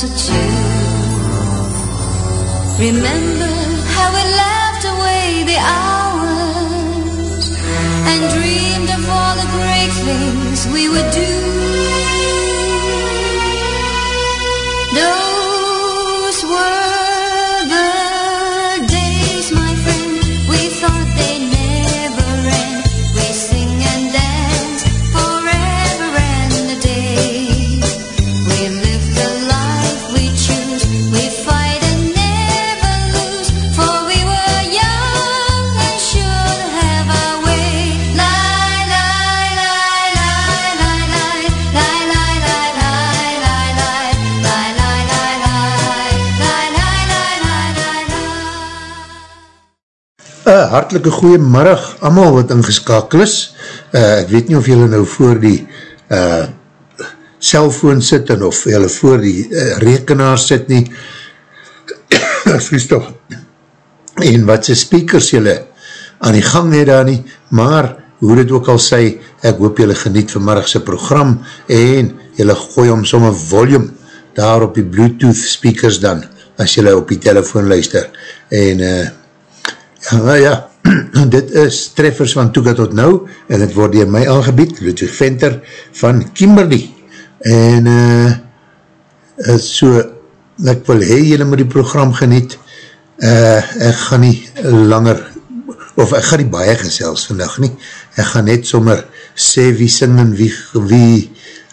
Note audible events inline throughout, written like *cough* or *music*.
just a. Remember how we laughed away the hours and dreamed of all the great things we would do. Hartelike goeie middag, allemaal wat ingeskakel is. Uh, ek weet nie of julle nou voor die uh, cellfoon sit en of julle voor die uh, rekenaar sit nie. *coughs* Vrees toch. En wat sy speakers julle aan die gang het daar nie, maar hoe dit ook al sê, ek hoop julle geniet vanmiddagse program en julle gooi om somme volume daar op die bluetooth speakers dan, as julle op die telefoon luister. En uh, Ja, ja, *clears throat* dit is treffers van Toeka tot nou en het word hier my aangebied, Ludwig Venter van Kimberley. En uh, so ek wil hee jylle met die program geniet. Uh, ek gaan nie langer of ek gaan nie baie gesels vandag nie, ek gaan net sommer sê wie sing en wie, wie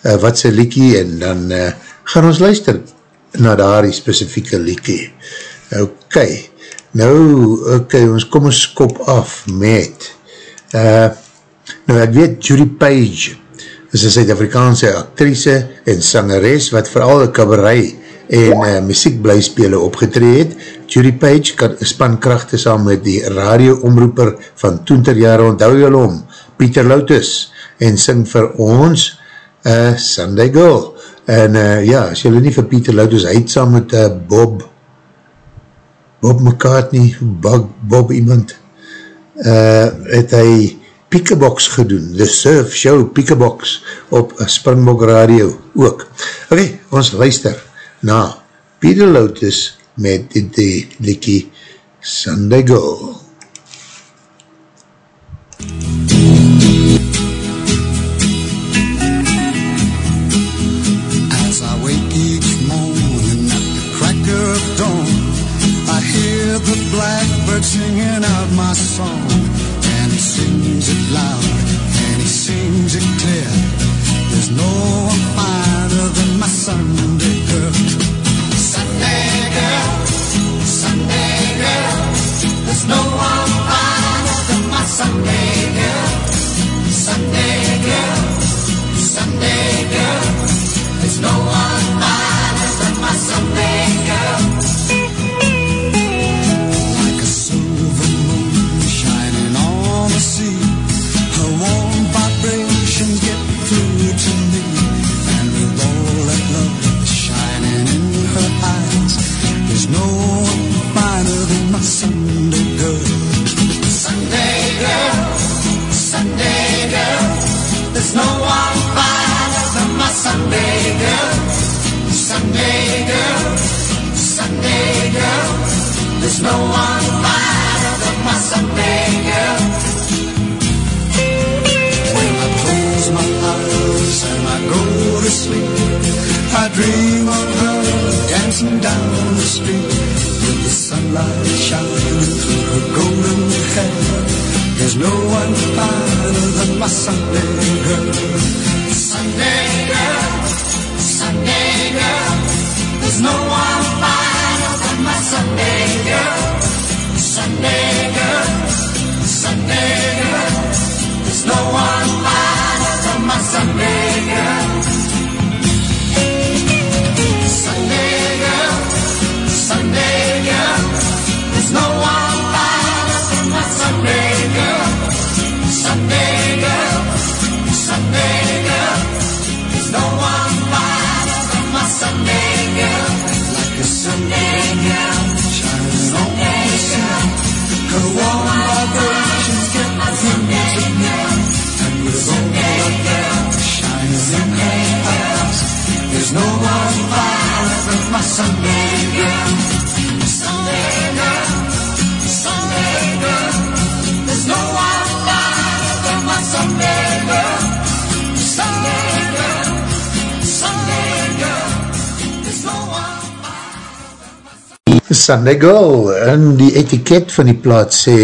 uh, wat sy liekie en dan uh, gaan ons luister na daar die specifieke liekie. Ok, Nou, ok, ons kom ons kop af met, uh, nou ek weet, Judy Page is een Suid-Afrikaanse actrice en sangeres wat vooral een kabarei en uh, muziekblijspele opgetree het. Judy Page kan span krachten saam met die radioomroeper van toenterjare onthou jylle om, Pieter Loutus, en sing vir ons uh, Sunday Girl. En uh, ja, as jylle nie vir Pieter Loutus, saam met uh, Bob Bob McCartney, Bob, Bob iemand, uh, het hy Piekebox gedoen, The Surf Show Piekebox op Springbok Radio ook. Ok, ons luister na Peter Lotus met die, die likkie Sunday Girl. As song. Sunday Girl, en die etiket van die plaat sê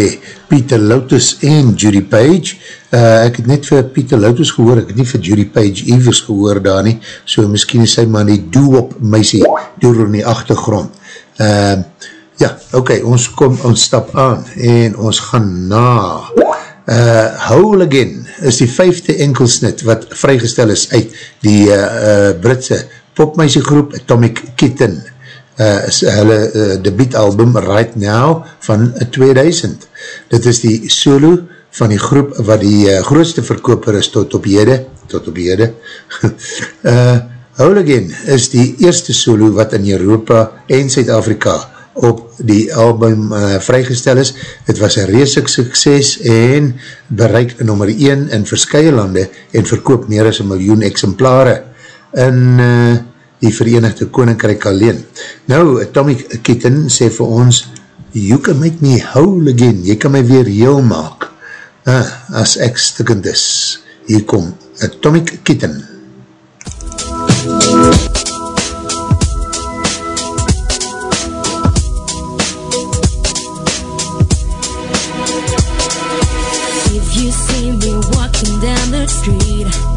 Peter Lotus en Judy Page, uh, ek het net vir Peter Lotus gehoor, ek het nie vir Judy Page evers gehoor daar nie, so miskien is sy maar die doe-op meisie door in die achtergrond. Uh, ja, ok, ons kom, ons stap aan, en ons gaan na uh, Howl Again, is die vijfde enkelsnit wat vrygestel is uit die uh, uh, Britse popmeisiegroep Atomic Kitten, uh, hulle uh, debietalbum Right Now van 2000. Dit is die solo van die groep wat die uh, grootste verkoper is tot op jede, tot op jede. uh, *laughs* Howl Again is die eerste solo wat in Europa en Zuid-Afrika op die album uh, vrygestel is. Het was een reesig sukses en bereik nummer 1 in verskye lande en verkoop meer as een miljoen exemplare in uh, die Verenigde Koninkrijk alleen. Nou, Tommy Kitten sê vir ons, you can make me whole again, jy kan my weer heel maak, ah, as ek stikkend is. Hier kom, Atomic Kitten. If you see me walking down the street,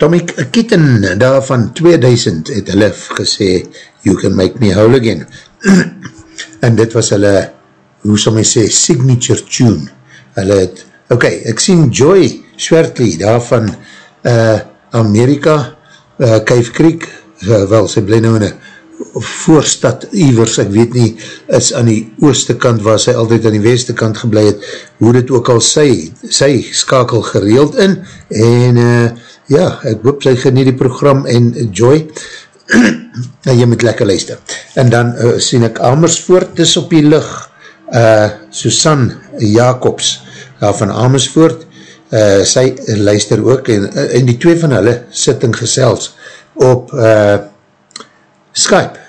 Atomic Kitten, daar van 2000 het hulle gesê, you can make me whole again. *clears throat* en dit was hulle, hoe sal my sê, signature tune. Hulle het, ok, ek sien Joy Swertley, daar van uh, Amerika, uh, Creek, uh, wel, sy bly nou in een voorstad Ivers, ek weet nie, is aan die ooste kant waar sy altyd aan die weste kant geblei het, hoe dit ook al sy, sy skakel gereeld in, en uh, ja, ek hoop sy genie die program en Joy, en *clears throat* jy moet lekker luister. En dan uh, sien ek Amersfoort, dis op die lucht, uh, Susan Jacobs, daar van Amersfoort, uh, sy luister ook, en, en die twee van hulle sit in gesels op uh, Skype,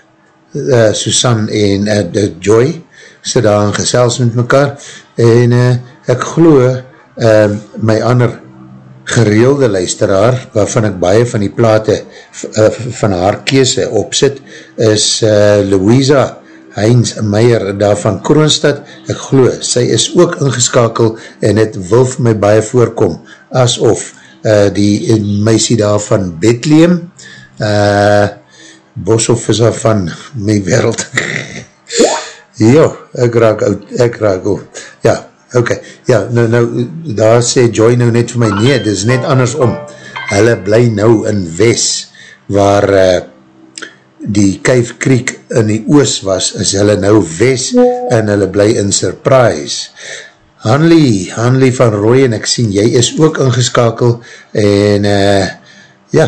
uh, Susan en uh, Joy, sit daar in gesels met mekaar, en uh, ek geloof, uh, my ander gereelde luisteraar, waarvan ek baie van die plate uh, van haar kese opsit, is uh, Louisa Heinz Meijer daar van Kroonstad. Ek geloof, sy is ook ingeskakel en het wil vir my baie voorkom, asof uh, die meisie daar van Bethlehem, uh, Boshoff is daar van my wereld. *laughs* Jo, ek raak oud, ek raak oud. Ja, ok, ja, nou, nou, daar sê Joy nou net vir my, nee, dit is net andersom. Hulle bly nou in Wes, waar uh, die Kuif Creek in die oos was, is hulle nou Wes, en hulle bly in Surprise. Hanley, Hanley van Roy, en ek sien, jy is ook ingeskakel, en uh, ja,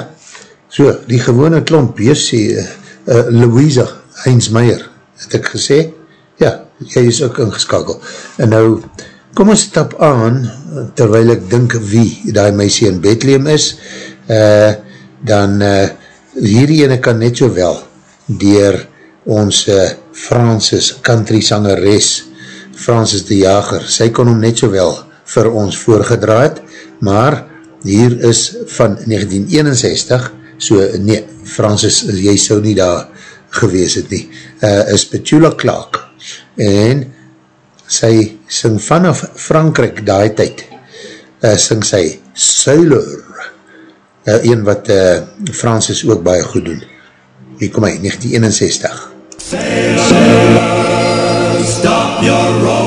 so, die gewone klomp, jy sê, uh, uh, Louisa Heinz-Meyer, het ek gesê, ja, jy is ook ingeskakel. En nou, kom ons stap aan, terwijl ek dink wie die meisie in Bethlehem is, uh, dan uh, hierdie ene kan net so wel dier ons uh, Francis country sangeres, Francis de Jager, sy kon hom net so wel vir ons voorgedraad, maar hier is van 1961, so nee, Francis, jy sou nie daar gewees het nie, uh, is Petula Clark, en sy sing vanaf Frankrijk daai tyd, uh, sing sy Sailor, uh, een wat uh, Francis ook baie goed doen. Hier kom hy, 1961. Stop your roaming.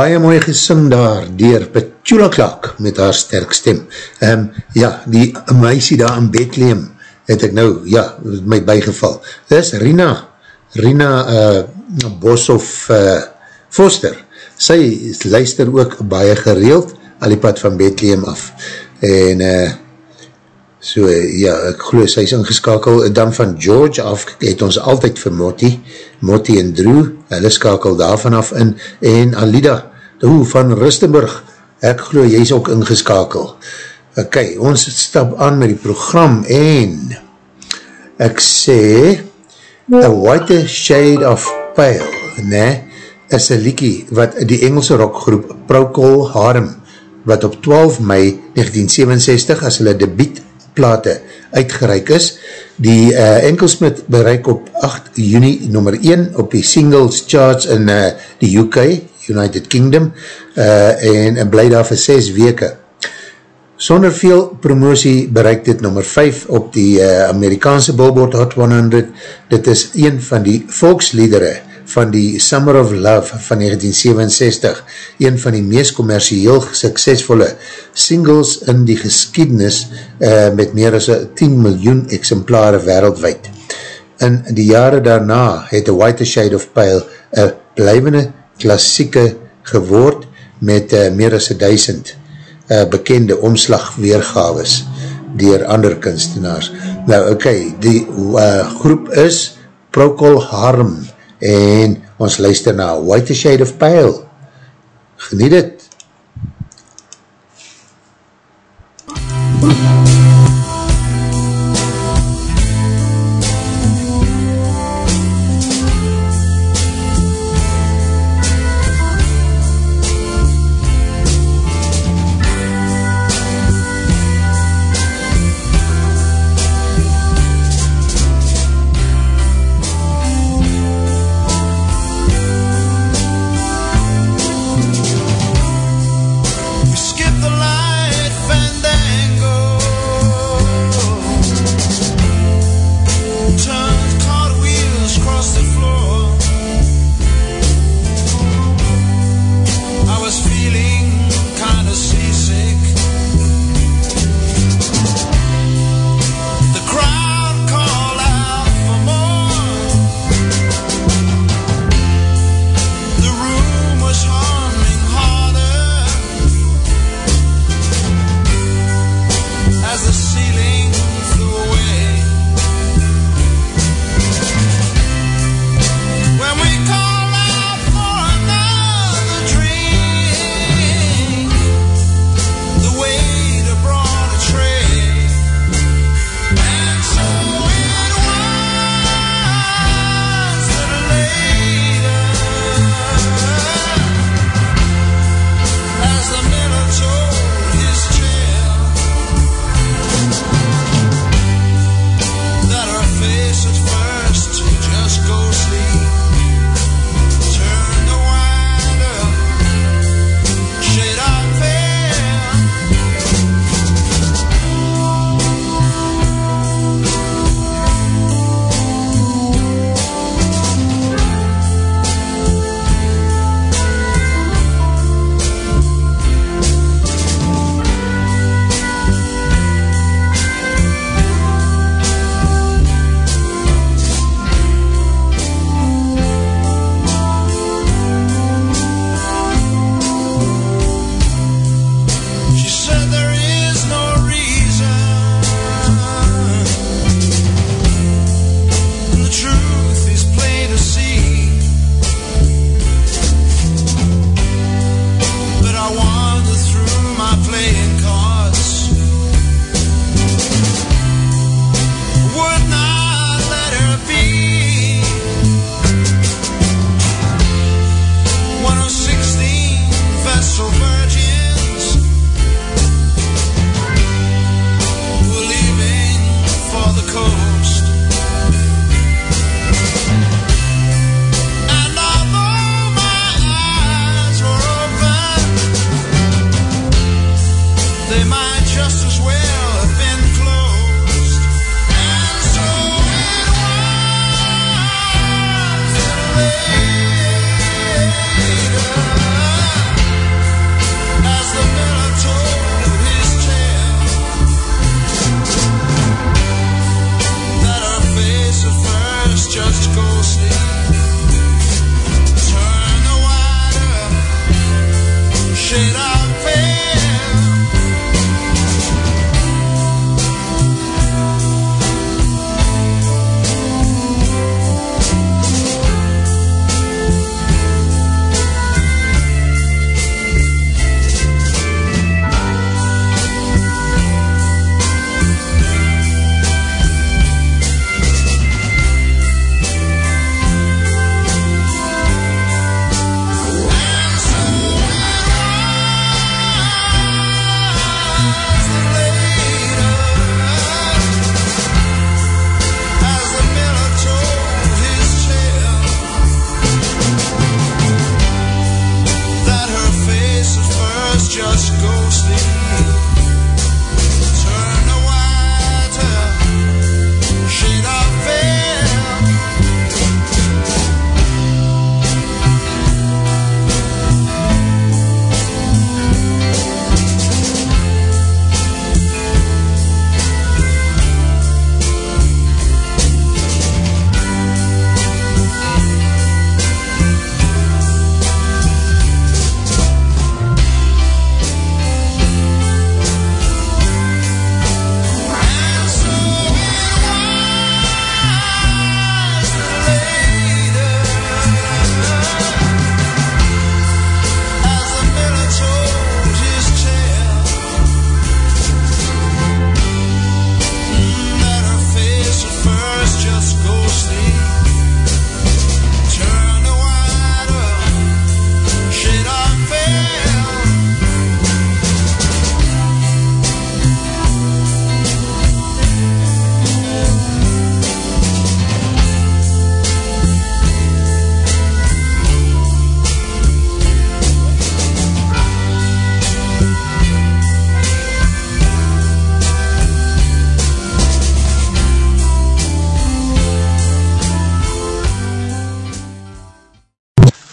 Baie mooi gesing daar dier Petula Clark met haar sterk stem. Um, ja, die meisie daar in Bethlehem het ek nou, ja, my bijgeval. Dit is Rina, Rina uh, Boshoff uh, Foster. Sy luister ook baie gereeld al die pad van Bethlehem af. En uh, So ja, ek geloof sy is ingeskakel, dan van George af, het ons altyd vir Motti, Motti en Drew, hulle skakel daarvan af in, en Alida, hoe van Rustenburg, ek geloof jy is ook ingeskakel. Ok, ons stap aan met die program, en ek sê, A White Shade of Pale, ne, is een liekie wat die Engelse rockgroep Procol Harum, wat op 12 mei 1967 as hulle debiet plate uitgereik is. Die uh, enkelsmit bereik op 8 juni nummer 1 op die singles charts in uh, die UK, United Kingdom, uh, en, en bly daar vir 6 weke. Sonder veel promotie bereik dit nummer 5 op die uh, Amerikaanse Billboard Hot 100. Dit is een van die volksliedere van die Summer of Love van 1967, een van die meest commercieel suksesvolle singles in die geskiednis uh, met meer as 10 miljoen exemplare wereldwijd. In die jare daarna het The White Shade of Pale een blijvende klassieke geword met uh, meer as 1000 uh, bekende omslagweergaves dier ander kunstenaars. Nou oké, okay, die uh, groep is Procol Harum en ons luister na White Shade of Pale. Geniet het! We skip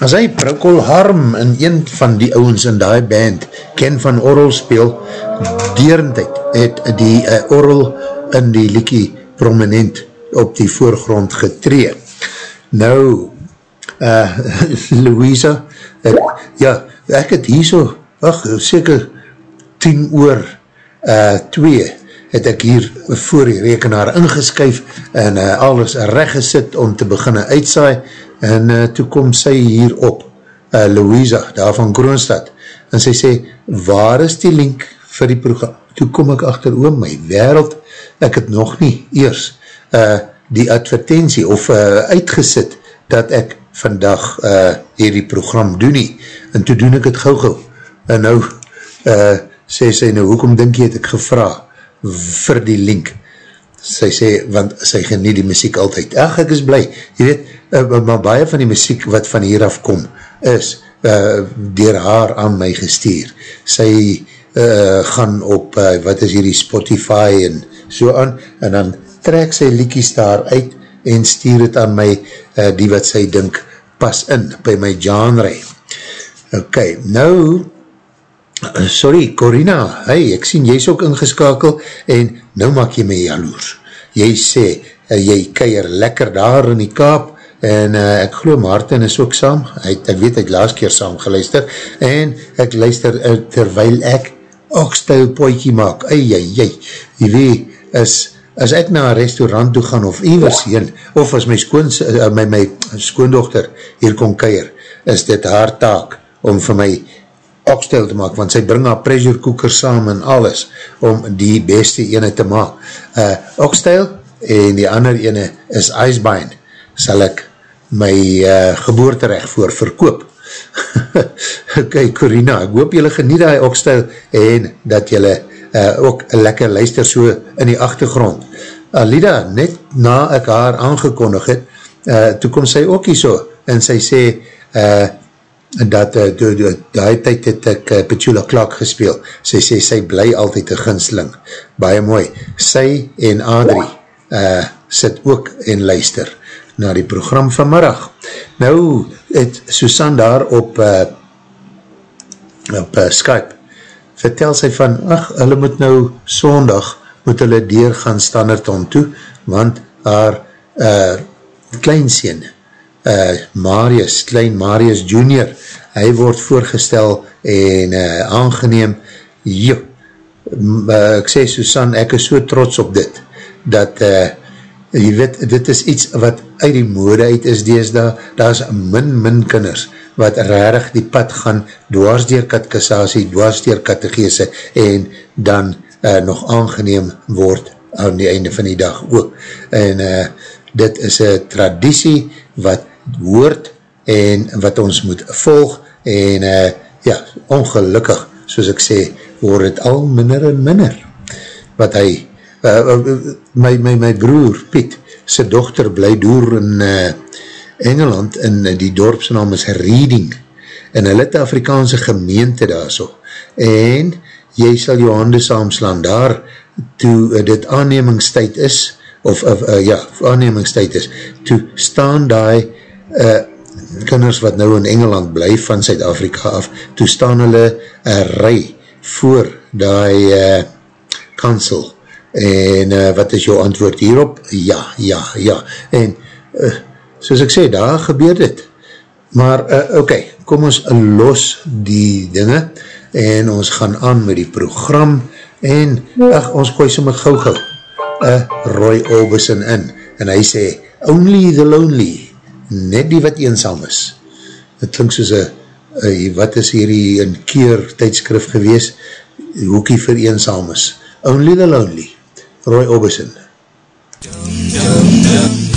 As hy Procol Harm in een van die ouwens in die band Ken van Orrel speel, deerendheid het die uh, Orrel in die liekie prominent op die voorgrond getree. Nou, uh, *laughs* Louisa, ek, ja, ek het hier so, ach, seker 10 oor 2 uh, het ek hier voor die rekenaar ingeskyf en uh, alles recht gesit om te beginne uitsaai en uh, toe kom sy hier op, uh, Louisa, daar van Kroonstad, en sy sê, waar is die link vir die program? Toe kom ek achter oom my wereld, ek het nog nie eers uh, die advertentie of uh, uitgesit dat ek vandag uh, hierdie program doen nie, en toe doen ek het gauw gauw, en nou uh, sê sy nou, hoekom dink jy het ek gevra vir die link? Sy sê, want sy geniet die muziek altyd. Ach, ek is blij. Jy weet, uh, maar baie van die muziek wat van hier af kom, is uh, dier haar aan my gestuur. Sy uh, gaan op, uh, wat is hierdie Spotify en so aan, en dan trek sy liekies daar uit en stuur het aan my, uh, die wat sy dink pas in, by my genre. Ok, nou, sorry, Corina, hey, ek sien jy is ook ingeskakel, en nou maak jy my jaloers. Jy sê, uh, jy keier lekker daar in die kaap, en uh, ek geloof Martin is ook saam, hy, ek weet, ek laas keer saam geluister, en ek luister uh, terwyl ek okstil poikie maak, ei, ei, ei, jy weet, is, as ek na een restaurant toe gaan, of iwers heen, of as my, skoon, uh, my, my skoondochter hier kon keier, is dit haar taak, om vir my okstel te maak, want sy bring haar pressure cooker saam en alles, om die beste ene te maak. Uh, okstel, en die ander ene is Icebind, sal ek my uh, geboorterecht voor verkoop. *laughs* ok, Corina, ek hoop jylle geniet die okstel, en dat jylle uh, ook lekker luister so in die achtergrond. Alida, net na ek haar aangekondig het, uh, toe kom sy ook hier so, en sy sê, uh, dat uh, do, do, die tyd het ek uh, Petula Clark gespeel, sy sê sy bly altyd een ginsling, baie mooi, sy en Adrie uh, sit ook en luister na die program vanmiddag. Nou het Susan daar op uh, op uh, Skype vertel sy van, ach, hulle moet nou sondag, moet hulle deur gaan standaard om toe, want haar uh, kleinseen, uh, Marius, klein Marius junior, hy word voorgestel en uh, aangeneem, jo, uh, ek sê Susan, ek is so trots op dit, dat, uh, jy weet, dit is iets wat uit die mode uit is dees daar, daar is min, min kinders, wat rarig die pad gaan, dwars dier katkassasie, dwars dier kategese, en dan uh, nog aangeneem word aan die einde van die dag ook. En uh, dit is een traditie wat hoort en wat ons moet volg en uh, ja, ongelukkig, soos ek sê, word het al minder en minder. Wat hy, uh, uh, my, my, my broer Piet, sy dochter bly door in uh, Engeland en uh, die dorpsnaam is Reading en hy het Afrikaanse gemeente daar so en jy sal jou hande saamslaan daar toe uh, dit aannemingstijd is of uh, uh, ja, aannemingstijd is toe staan die uh, kinders wat nou in Engeland bly van Zuid-Afrika af, toe staan hulle een rij voor die uh, kansel en uh, wat is jou antwoord hierop? Ja, ja, ja. En uh, soos ek sê, daar gebeur dit. Maar uh, okay, kom ons los die dinge en ons gaan aan met die program en ach, ons gooi sommer gauw gauw uh, Roy Orbison in en hy sê, only the lonely net die wat eensam is. Het klink soos een, wat is hierdie een keer tijdskrif gewees, hoekie vir eensam is. Only the Lonely, Roy Orbison. Dum, dum, dum.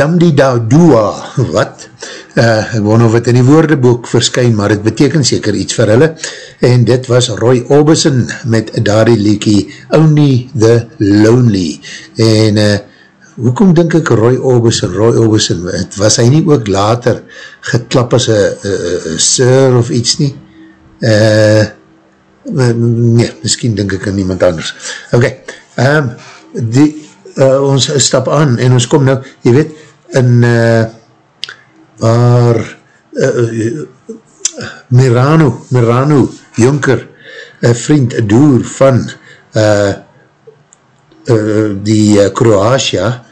Dam die da dua, wat? Uh, ek wonder het in die woordeboek verskyn, maar het beteken seker iets vir hulle, en dit was Roy Orbison met Dari Leakie, Only the Lonely, en uh, hoekom denk ek Roy Orbison, Roy Orbison, het was hy nie ook later geklap as een sir of iets nie? Uh, nee, miskien denk ek aan iemand anders. Ok, um, die, uh, ons stap aan en ons kom nou, jy weet, in uh, waar uh, Mirano, Mirano Jonker, een vriend, een doer van uh, uh, die uh, Kroatia,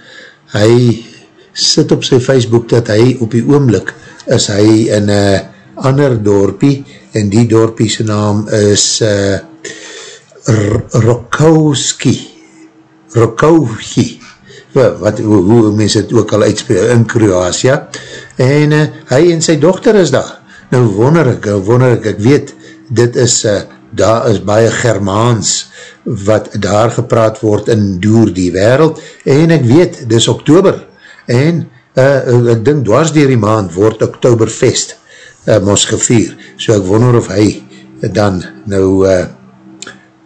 hy sit op sy Facebook dat hy op die oomlik is hy in een ander dorpie en die dorpie sy naam is uh, Rokowski Rokowski wat, hoe, hoe mens het ook al uitspeel in Kroatia en uh, hy en sy dochter is daar. Nou wonder ek, wonder ek, ek weet dit is, uh, daar is baie Germaans wat daar gepraat word in door die wereld. En ek weet, dit is oktober. En uh, ek dink dwars dier die maand word oktoberfest uh, mos gevier, so ek wonder of hy dan nou uh,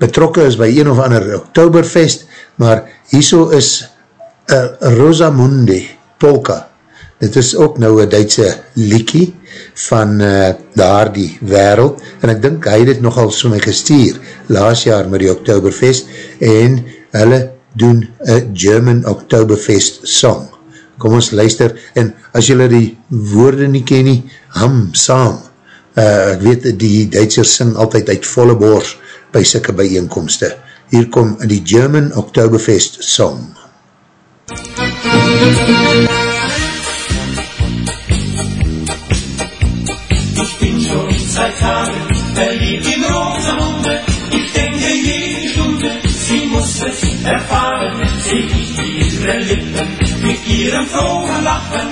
betrokken is by een of ander oktoberfest, maar hierso is uh, Rosamunde Polka, dit is ook nou een Duitse liekie van uh, daar die wereld, en ek dink hy het het nogal so my gestuur, laas jaar met die Oktoberfest, en hulle doen een German Oktoberfest song. Kom ons luister, en as julle die woorde nie ken nie, ham, saam, uh, ek weet die Duitsers sing altyd uit volle boors by sikke bijeenkomste. Hier kom die German Oktoberfest song. Ich bin schon seit Tagen verliebt in Rosamunde. Ich denke jede Stunde, sie muss es erfahren. Seh ich ihre Lippen mit ihrem frohen Lachen,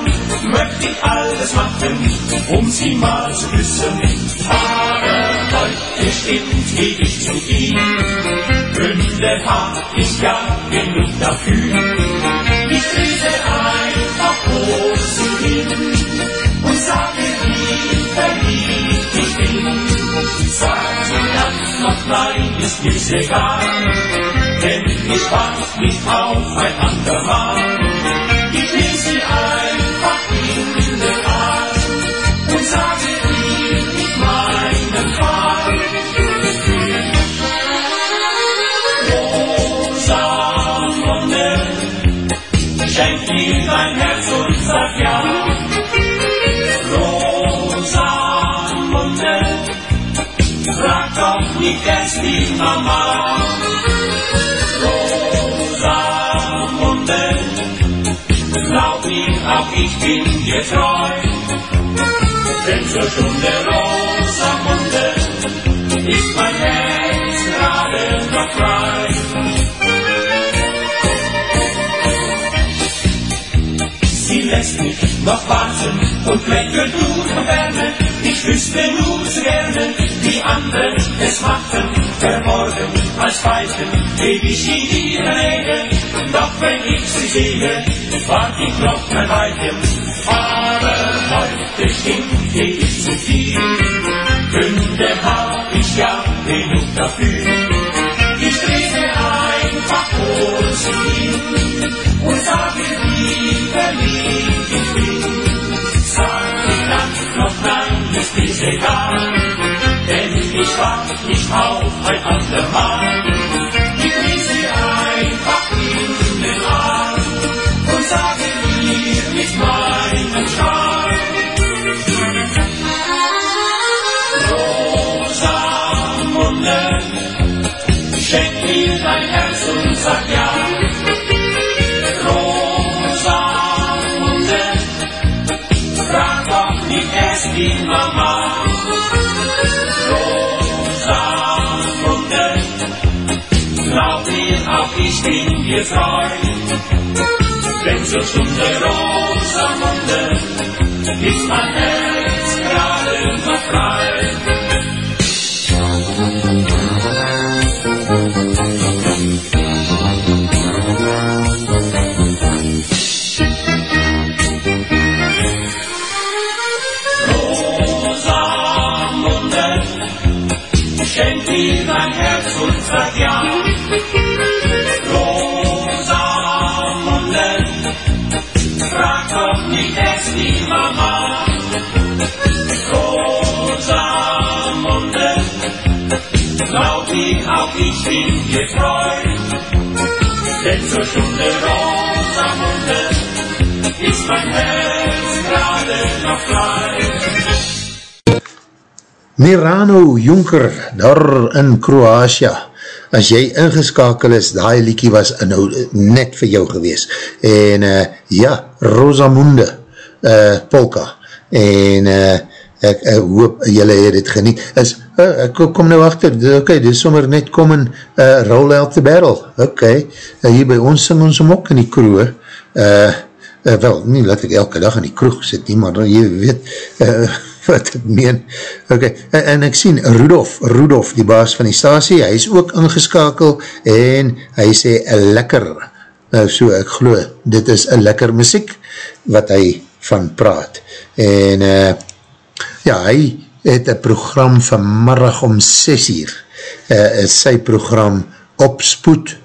möchte ich alles machen, um sie mal zu küssen. Aber heute stimmt, geh ich zu ihm. Gründe hab ich ja genug dafür. Ich vor sie hin und sage, wie verliebt ich bin. Sag dann noch nein, ist mir's egal, denn ich warte auf ein andermal. Ich nehm sie einfach in den Arm und sage ihr nicht meinen Fall. Rosamunde, schenk mir dein die kennst die Mama. Rosamunde, glaub mir, auch ich bin dir treu. Denn zur Stunde Rosamunde ist mein Herz gerade noch frei. Sie lässt mich noch warten und lächelt und Wärme ich wüsste nur so gerne, wie andere es machten. Verborgen als Falten lebe ich in ihrer Nähe. Doch wenn ich sie sehe, wart ich noch ein Weilchen. Aber heute stinke ich zu viel. Gründe hab ich ja genug dafür. Ich trete einfach zu ihm und sage, wie verliebt ich bin. Sag ist egal, denn ich wart nicht auf ein andermal. Ich nehme sie einfach in den Arm und sage ihr mit meinem Schal. Rosamunde, schenk mir dein Herz und sag ja. Rosamunde, frag doch nicht erst die Mama. Auch, ich bin dir treu. Denn zur Stunde Rosamunde ist mein Herz gerade noch frei. Auch, ich bin dir treu. Denn zur Stunde Rosamunde ist mein Herz gerade noch frei. Mirano Junker, daar in Kroatia. As jy ingeskakel is, die liekie was nou net vir jou gewees. En uh, ja, Rosamunde uh, Polka. En uh, ek uh, hoop jylle het het geniet. Is, uh, ek kom nou achter, ok, dit is sommer net kom en uh, roll out the barrel. Ok, uh, hier by ons sing ons om ook in die kroeg. Uh, uh, wel, nie laat ek elke dag in die kroeg sit nie, maar jy weet, uh, *laughs* wat ek meen. Ok, en, en ek sien Rudolf, Rudolf, die baas van die stasie, hy is ook ingeskakel en hy sê lekker, nou so ek glo, dit is een lekker muziek wat hy van praat. En uh, ja, hy het een program vanmiddag om 6 uur, uh, sy program Opspoed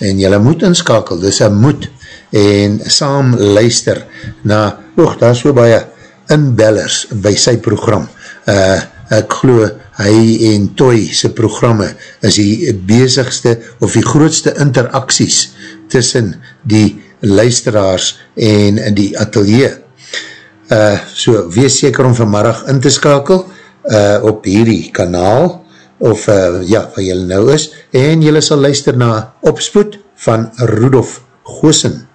en jylle moet inskakel, dis een moed en saam luister na, oog, daar is so baie inbellers by sy program. Uh, ek glo hy en Toy sy programme is die bezigste of die grootste interacties tussen die luisteraars en die atelier. Uh, so, wees seker om vanmiddag in te skakel uh, op hierdie kanaal of uh, ja, waar jylle nou is en jylle sal luister na Opspoed van Rudolf Goosen.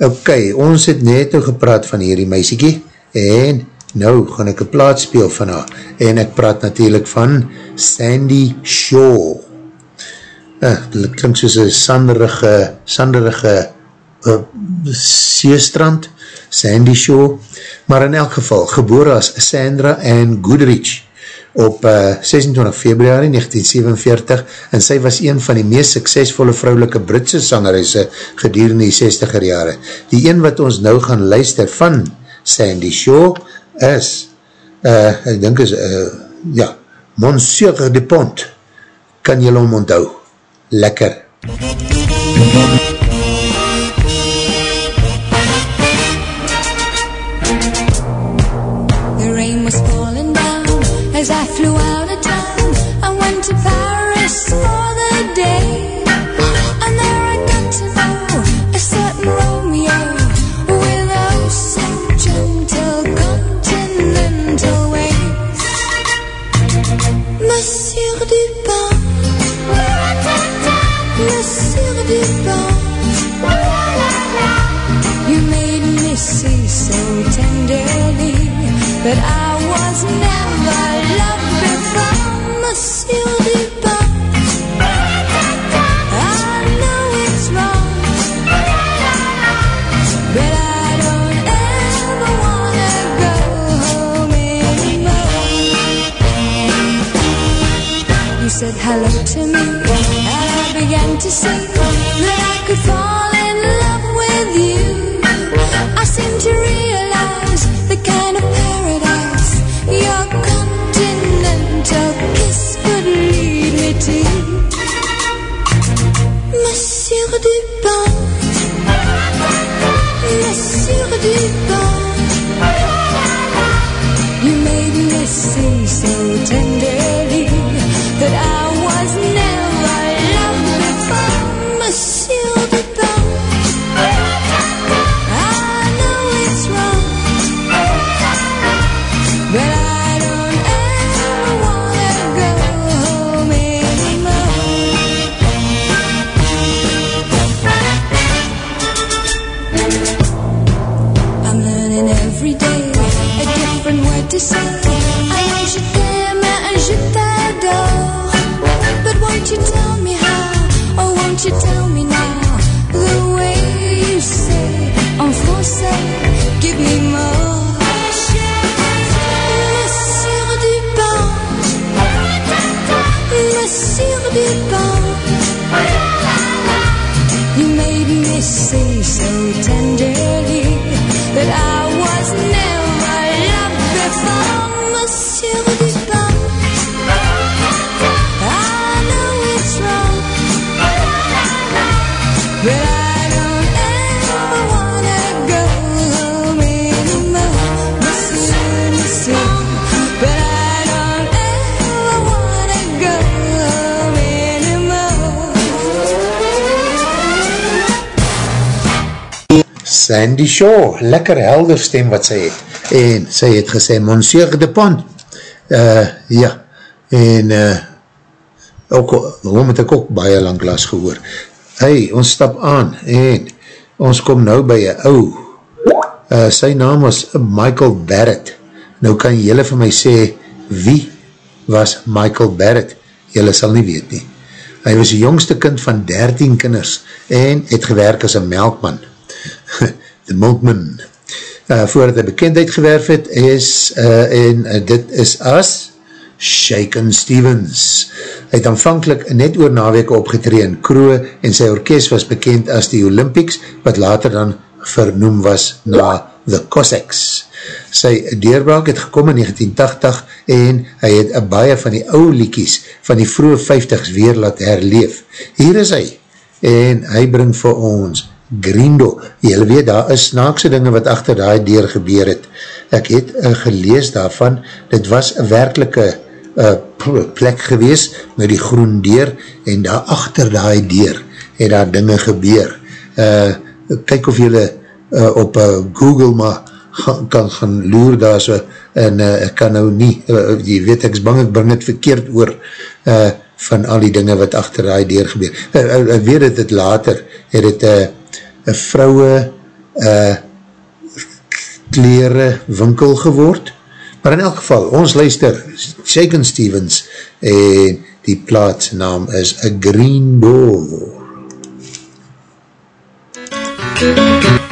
Ok, ons het net al gepraat van hierdie meisiekie en nou gaan ek een plaat speel van haar en ek praat natuurlijk van Sandy Shaw uh, dit klink soos een sanderige sanderige uh, seestrand Sandy Shaw maar in elk geval geboor as Sandra Ann Goodrich op uh, 26 februari 1947 en sy was een van die meest suksesvolle vrouwelike Britse sangerisse gedurende die 60er jare. Die een wat ons nou gaan luister van Sandy Shaw is, uh, ek dink is, uh, ja, Monsieur de Pont, kan jylle om onthou. Lekker. The but I Sandy Shaw, lekker helder stem wat sy het, en sy het gesê, Monsieur de Pont, uh, ja, en uh, ook, hom het ek ook baie lang las gehoor, hey, ons stap aan, en ons kom nou by een ou, uh, sy naam was Michael Barrett, nou kan jylle vir my sê, wie was Michael Barrett, jylle sal nie weet nie, hy was die jongste kind van 13 kinders, en het gewerk as een melkman, *laughs* Milkman. Uh, voordat hy bekendheid gewerf het, is, uh, en uh, dit is as Shaken Stevens. Hy het aanvankelijk net oor naweke opgetree in Kroe en sy orkest was bekend as die Olympics, wat later dan vernoem was na The Cossacks. Sy deurbraak het gekom in 1980 en hy het een baie van die ou liekies van die vroege 50s weer laat herleef. Hier is hy en hy bring vir ons Grindo. Julle weet, daar is snaakse dinge wat achter die deur gebeur het. Ek het uh, gelees daarvan, dit was een werkelike uh, plek gewees met die groen deur en daar achter die deur het daar dinge gebeur. Uh, kyk of julle uh, op uh, Google maar gaan, kan gaan loer daar so en uh, ek kan nou nie, uh, jy weet ek is bang ek bring het verkeerd oor uh, van al die dinge wat achter die deur gebeur. Uh, uh, ek weet het het later het het uh, een vrouwe uh, kleren winkel geword, maar in elk geval, ons luister, Shaken Stevens, en die plaatsnaam is A Green Door. Midnight,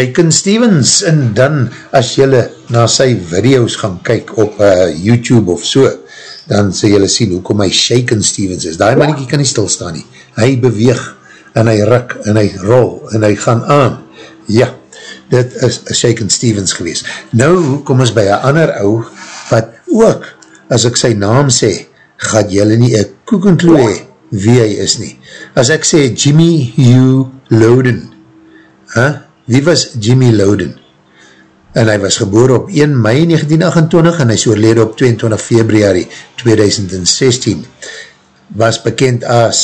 Shaken Stevens en dan as jylle na sy video's gaan kyk op uh, YouTube of so, dan sê jylle sien hoekom hy Shaken Stevens is. Daai mannetjie kan nie stilstaan nie. Hy beweeg en hy ruk en hy rol en hy gaan aan. Ja, dit is Shaken Stevens gewees. Nou kom ons by een ander ou wat ook, as ek sy naam sê, gaat jylle nie een koekenkloe hee wie hy is nie. As ek sê Jimmy Hugh Loden, huh? Wie was Jimmy Loden? En hy was geboor op 1 mei 1928 en hy is oorlede op 22 februari 2016. Was bekend as,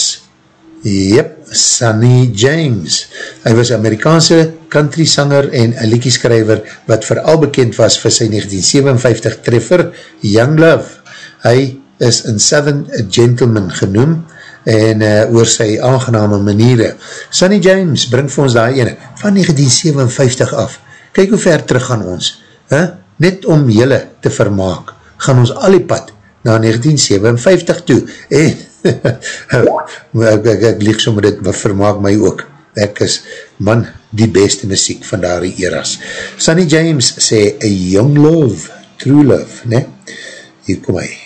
yep, Sonny James. Hy was Amerikaanse country sanger en liekieskrijver wat vooral bekend was vir sy 1957 treffer Young Love. Hy is in Southern Gentleman genoem en uh, oor sy aangename maniere. Sonny James bring vir ons daar ene van 1957 af. Kyk hoe ver terug gaan ons. He? Net om jylle te vermaak, gaan ons al die pad na 1957 toe. *laughs* En ek, ek, ek lieg so met dit, maar vermaak my ook. Ek is, man, die beste muziek van daar die eras. Sonny James sê, a young love, true love, ne? Hier kom hy.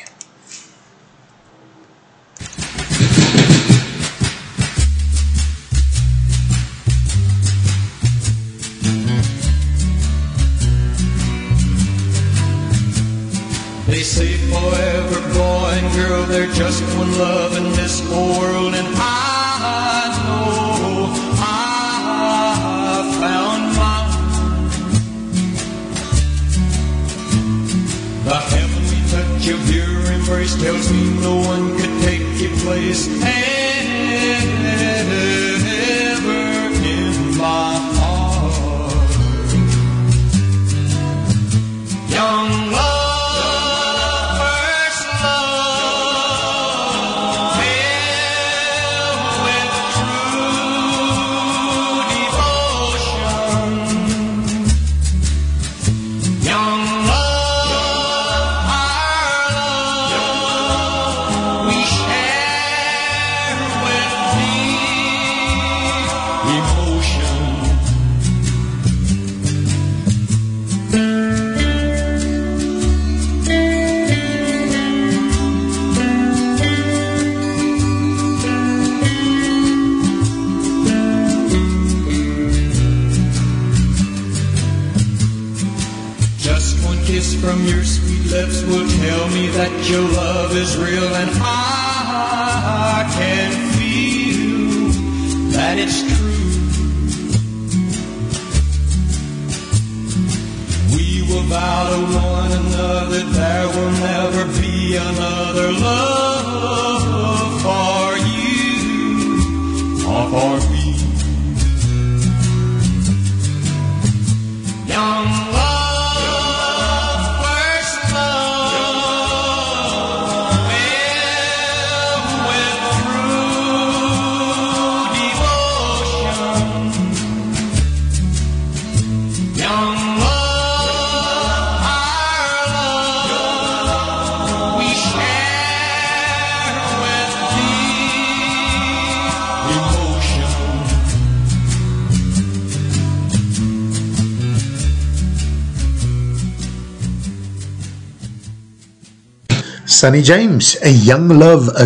Sonny James, a young love, a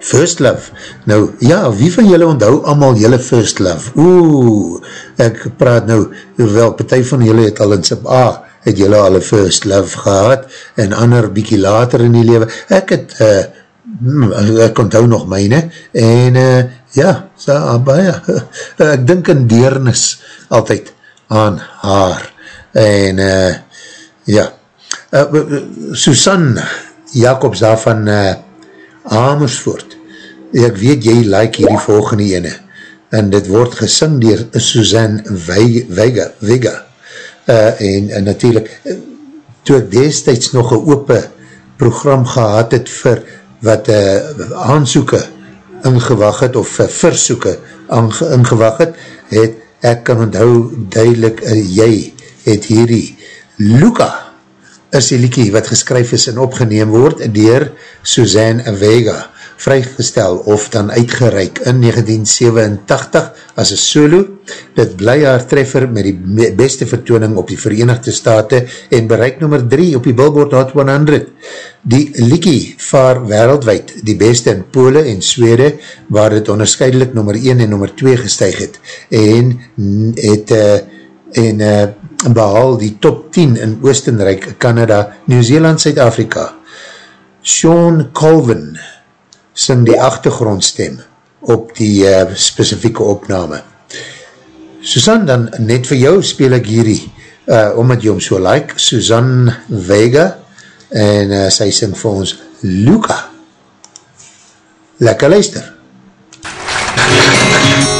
first love. Nou, ja, wie van julle onthou allemaal julle first love? Oeh, ek praat nou, wel, partij van julle het al in sub A, het julle al een first love gehad, en ander bykie later in die leven. Ek het, uh, ek onthou nog myne, en uh, ja, uh, baie, *laughs* ek dink in deernis altyd aan haar, en uh, ja, uh, Susan Jacobs daar van uh, Amersfoort, ek weet jy like hierdie volgende ene, en dit word gesing dier Suzanne Vega, Vega. Uh, en, en natuurlijk, toe ek destijds nog een open program gehad het vir wat uh, aansoeken ingewag het, of uh, versoeken ingewag het, het ek kan onthou duidelik, uh, jy het hierdie Luca is die liekie wat geskryf is en opgeneem word dier Suzanne Vega vrygestel of dan uitgereik in 1987 as een solo. Dit bly haar treffer met die beste vertooning op die Verenigde Staten en bereik nummer 3 op die Billboard Hot 100. Die Likie vaar wereldwijd die beste in Pole en Swede waar het onderscheidelik nummer 1 en nummer 2 gestuig het en het uh, en uh, behaal die top 10 in Oostenrijk, Canada, Nieuw-Zeeland, Zuid-Afrika. Sean Colvin sing die achtergrondstem op die uh, specifieke opname. Susan, dan net vir jou speel ek hierdie, uh, omdat jy hom so like, Susan Vega, en uh, sy sing vir ons Luca. Lekker luister. My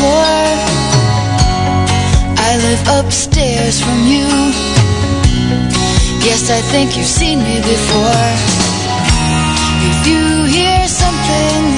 floor. I live upstairs from you. Yes, I think you've seen me before. If you hear something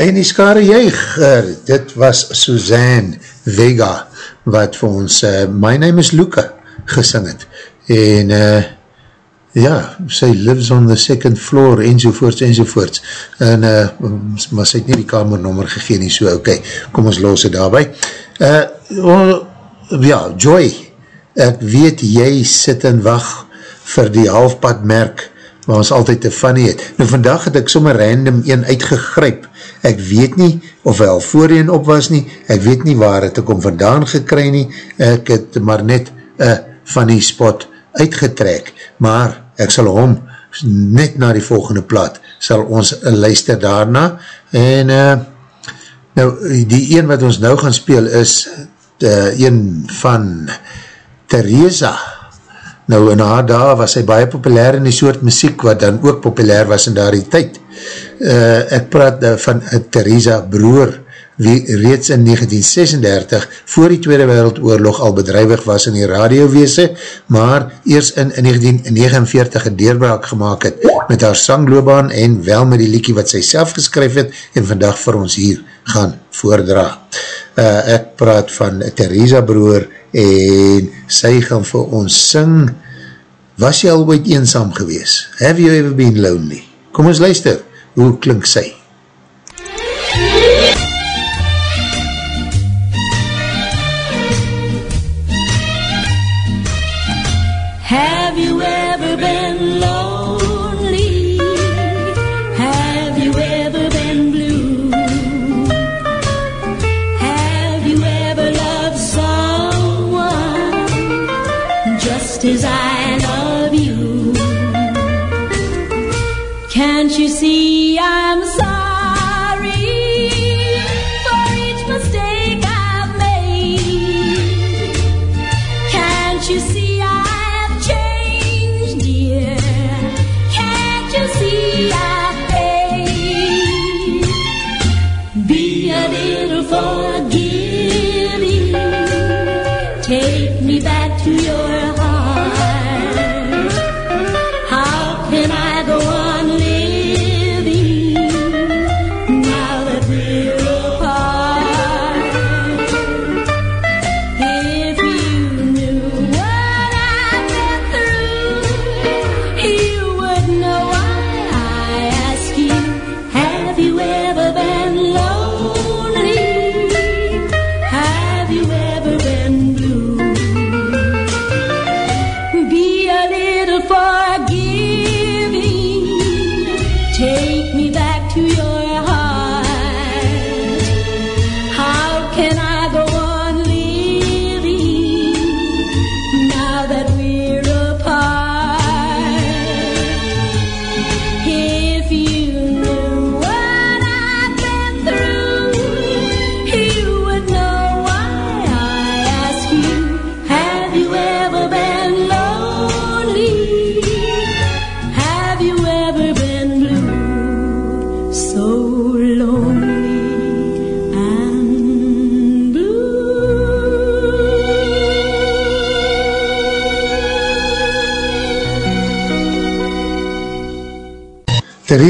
En die skare juig, uh, dit was Suzanne Vega, wat vir ons uh, My Name is Luca gesing het. En uh, ja, sy lives on the second floor, enzovoorts, enzovoorts. En, uh, maar sy het nie die kamernummer gegeen, nie so, oké, okay, kom ons los het daarby. Uh, oh, ja, Joy, ek weet jy sit en wacht vir die halfpadmerk, waar ons altyd te funny het. Nou vandag het ek sommer random een uitgegryp, ek weet nie of hy al voorheen op was nie, ek weet nie waar het ek om vandaan gekry nie, ek het maar net een funny spot uitgetrek, maar ek sal hom net na die volgende plaat, sal ons luister daarna, en uh, nou, die een wat ons nou gaan speel is uh, een van Theresa, nou in haar daar was sy baie populair in die soort muziek wat dan ook populair was in daar die tyd. Uh, ek praat uh, van uh, Theresa Broer, wie reeds in 1936 voor die Tweede Wereldoorlog al bedrijwig was in die radioweese, maar eers in, in 1949 een deurbraak gemaakt het met haar sangloobaan en wel met die liekie wat sy self geskryf het en vandag vir ons hier gaan voordra. Uh, ek praat van Theresa Broer en sy gaan vir ons sing Was jy al ooit eenzaam gewees? Have you ever been lonely? Kom ons luister, hoe klink sy?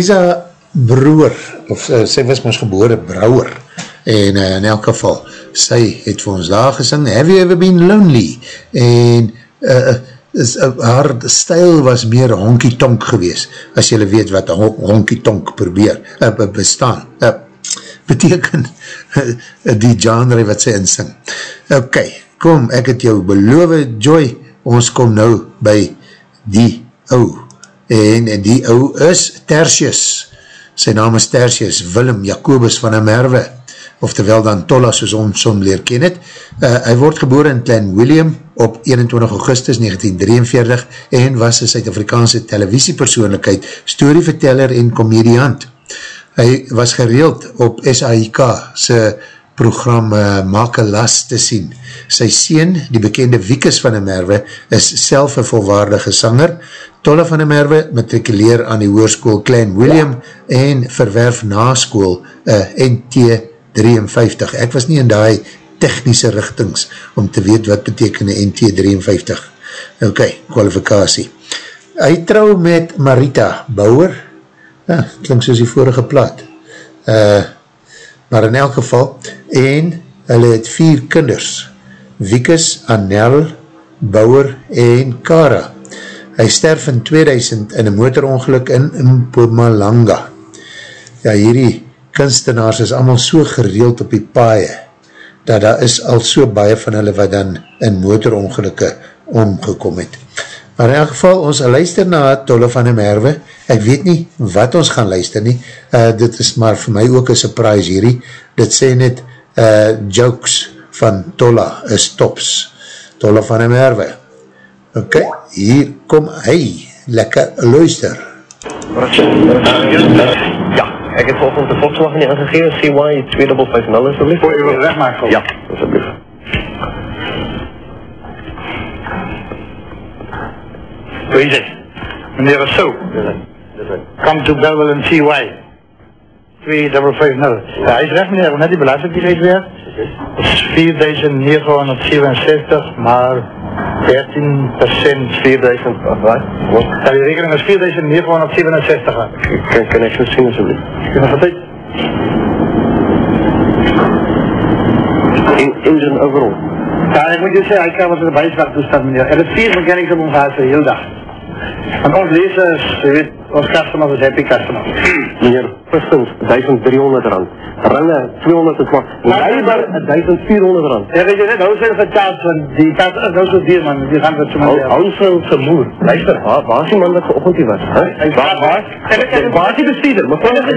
Theresa Broer, of uh, sy was ons gebore Brouwer, en uh, in elk geval, sy het vir ons daar gesing, Have you ever been lonely? En uh, is, uh, haar stijl was meer honky-tonk gewees, as jylle weet wat hon honky-tonk probeer, uh, bestaan, uh, beteken uh, die genre wat sy insing. Ok, kom, ek het jou beloof, Joy, ons kom nou by die ou, en die ou is Tertius, sy naam is Tertius Willem Jacobus van der Merwe, oftewel dan Tolla soos ons som leer ken het. Uh, hy word geboren in Klein William op 21 augustus 1943 en was een Suid-Afrikaanse televisiepersoonlijkheid, storyverteller en komediant. Hy was gereeld op SAIK sy program uh, Maak een Las te sien. Sy sien, die bekende Wiekes van der Merwe, is self een volwaardige sanger. Tolle van der Merwe matrikuleer aan die hoerskoel Klein William en verwerf na school uh, NT 53. Ek was nie in die technische richtings om te weet wat beteken NT 53. Ok, kwalifikatie. Hy trouw met Marita Bauer, ja, klink soos die vorige plaat. Uh, maar in elk geval, en hulle het vier kinders, Wiekes, Annel, Bauer en Kara. Hy sterf in 2000 in een motorongeluk in Mpumalanga. Ja, hierdie kunstenaars is allemaal so gereeld op die paaie, dat daar is al so baie van hulle wat dan in motorongelukke omgekom het. Maar in elk geval, ons luister na Tolle van de Merwe. Ek weet nie wat ons gaan luister nie. Uh, dit is maar vir my ook een surprise hierdie. Dit sê net uh, jokes van Tolla is tops. Tolle van de Merwe. Ok, hier kom hy, lekker luister. Ja, ek het volgens de Volkswagen nie aangegeven, CY 2550 asjeblieft. Voor je wil wegmaken. Ja, alsjeblieft. Hoe is het? Meneer Rousseau. Come to Belwell and CY. 2550. Ja, hij is recht meneer, net die belasting die weer. Dat is 4967, maar 13 procent 4000, wat? Wat? Ja, die rekening is 4967. hè. Kan, kan ik zo zien alsjeblieft? Je nog tijd? In, engine overall. Ja, ik moet je zeggen, ik kan wat in de bijslagtoestand meneer. Er is vier mechanics op ons huis de hele dag. En ons lezers, je weet, ons customers is happy customers. *clears throat* Meneer, pistons 1300 rand. Rangen 212. Rijber 1400 rand. Ja, weet je net, het kaart van die kaart is nou zo duur man, die gaan we zo maar Hounsel se moer. Luister, waar, waar is die man wat geochtend hier was? Waar, waar? Waar is die bestuurder? Waar, waar,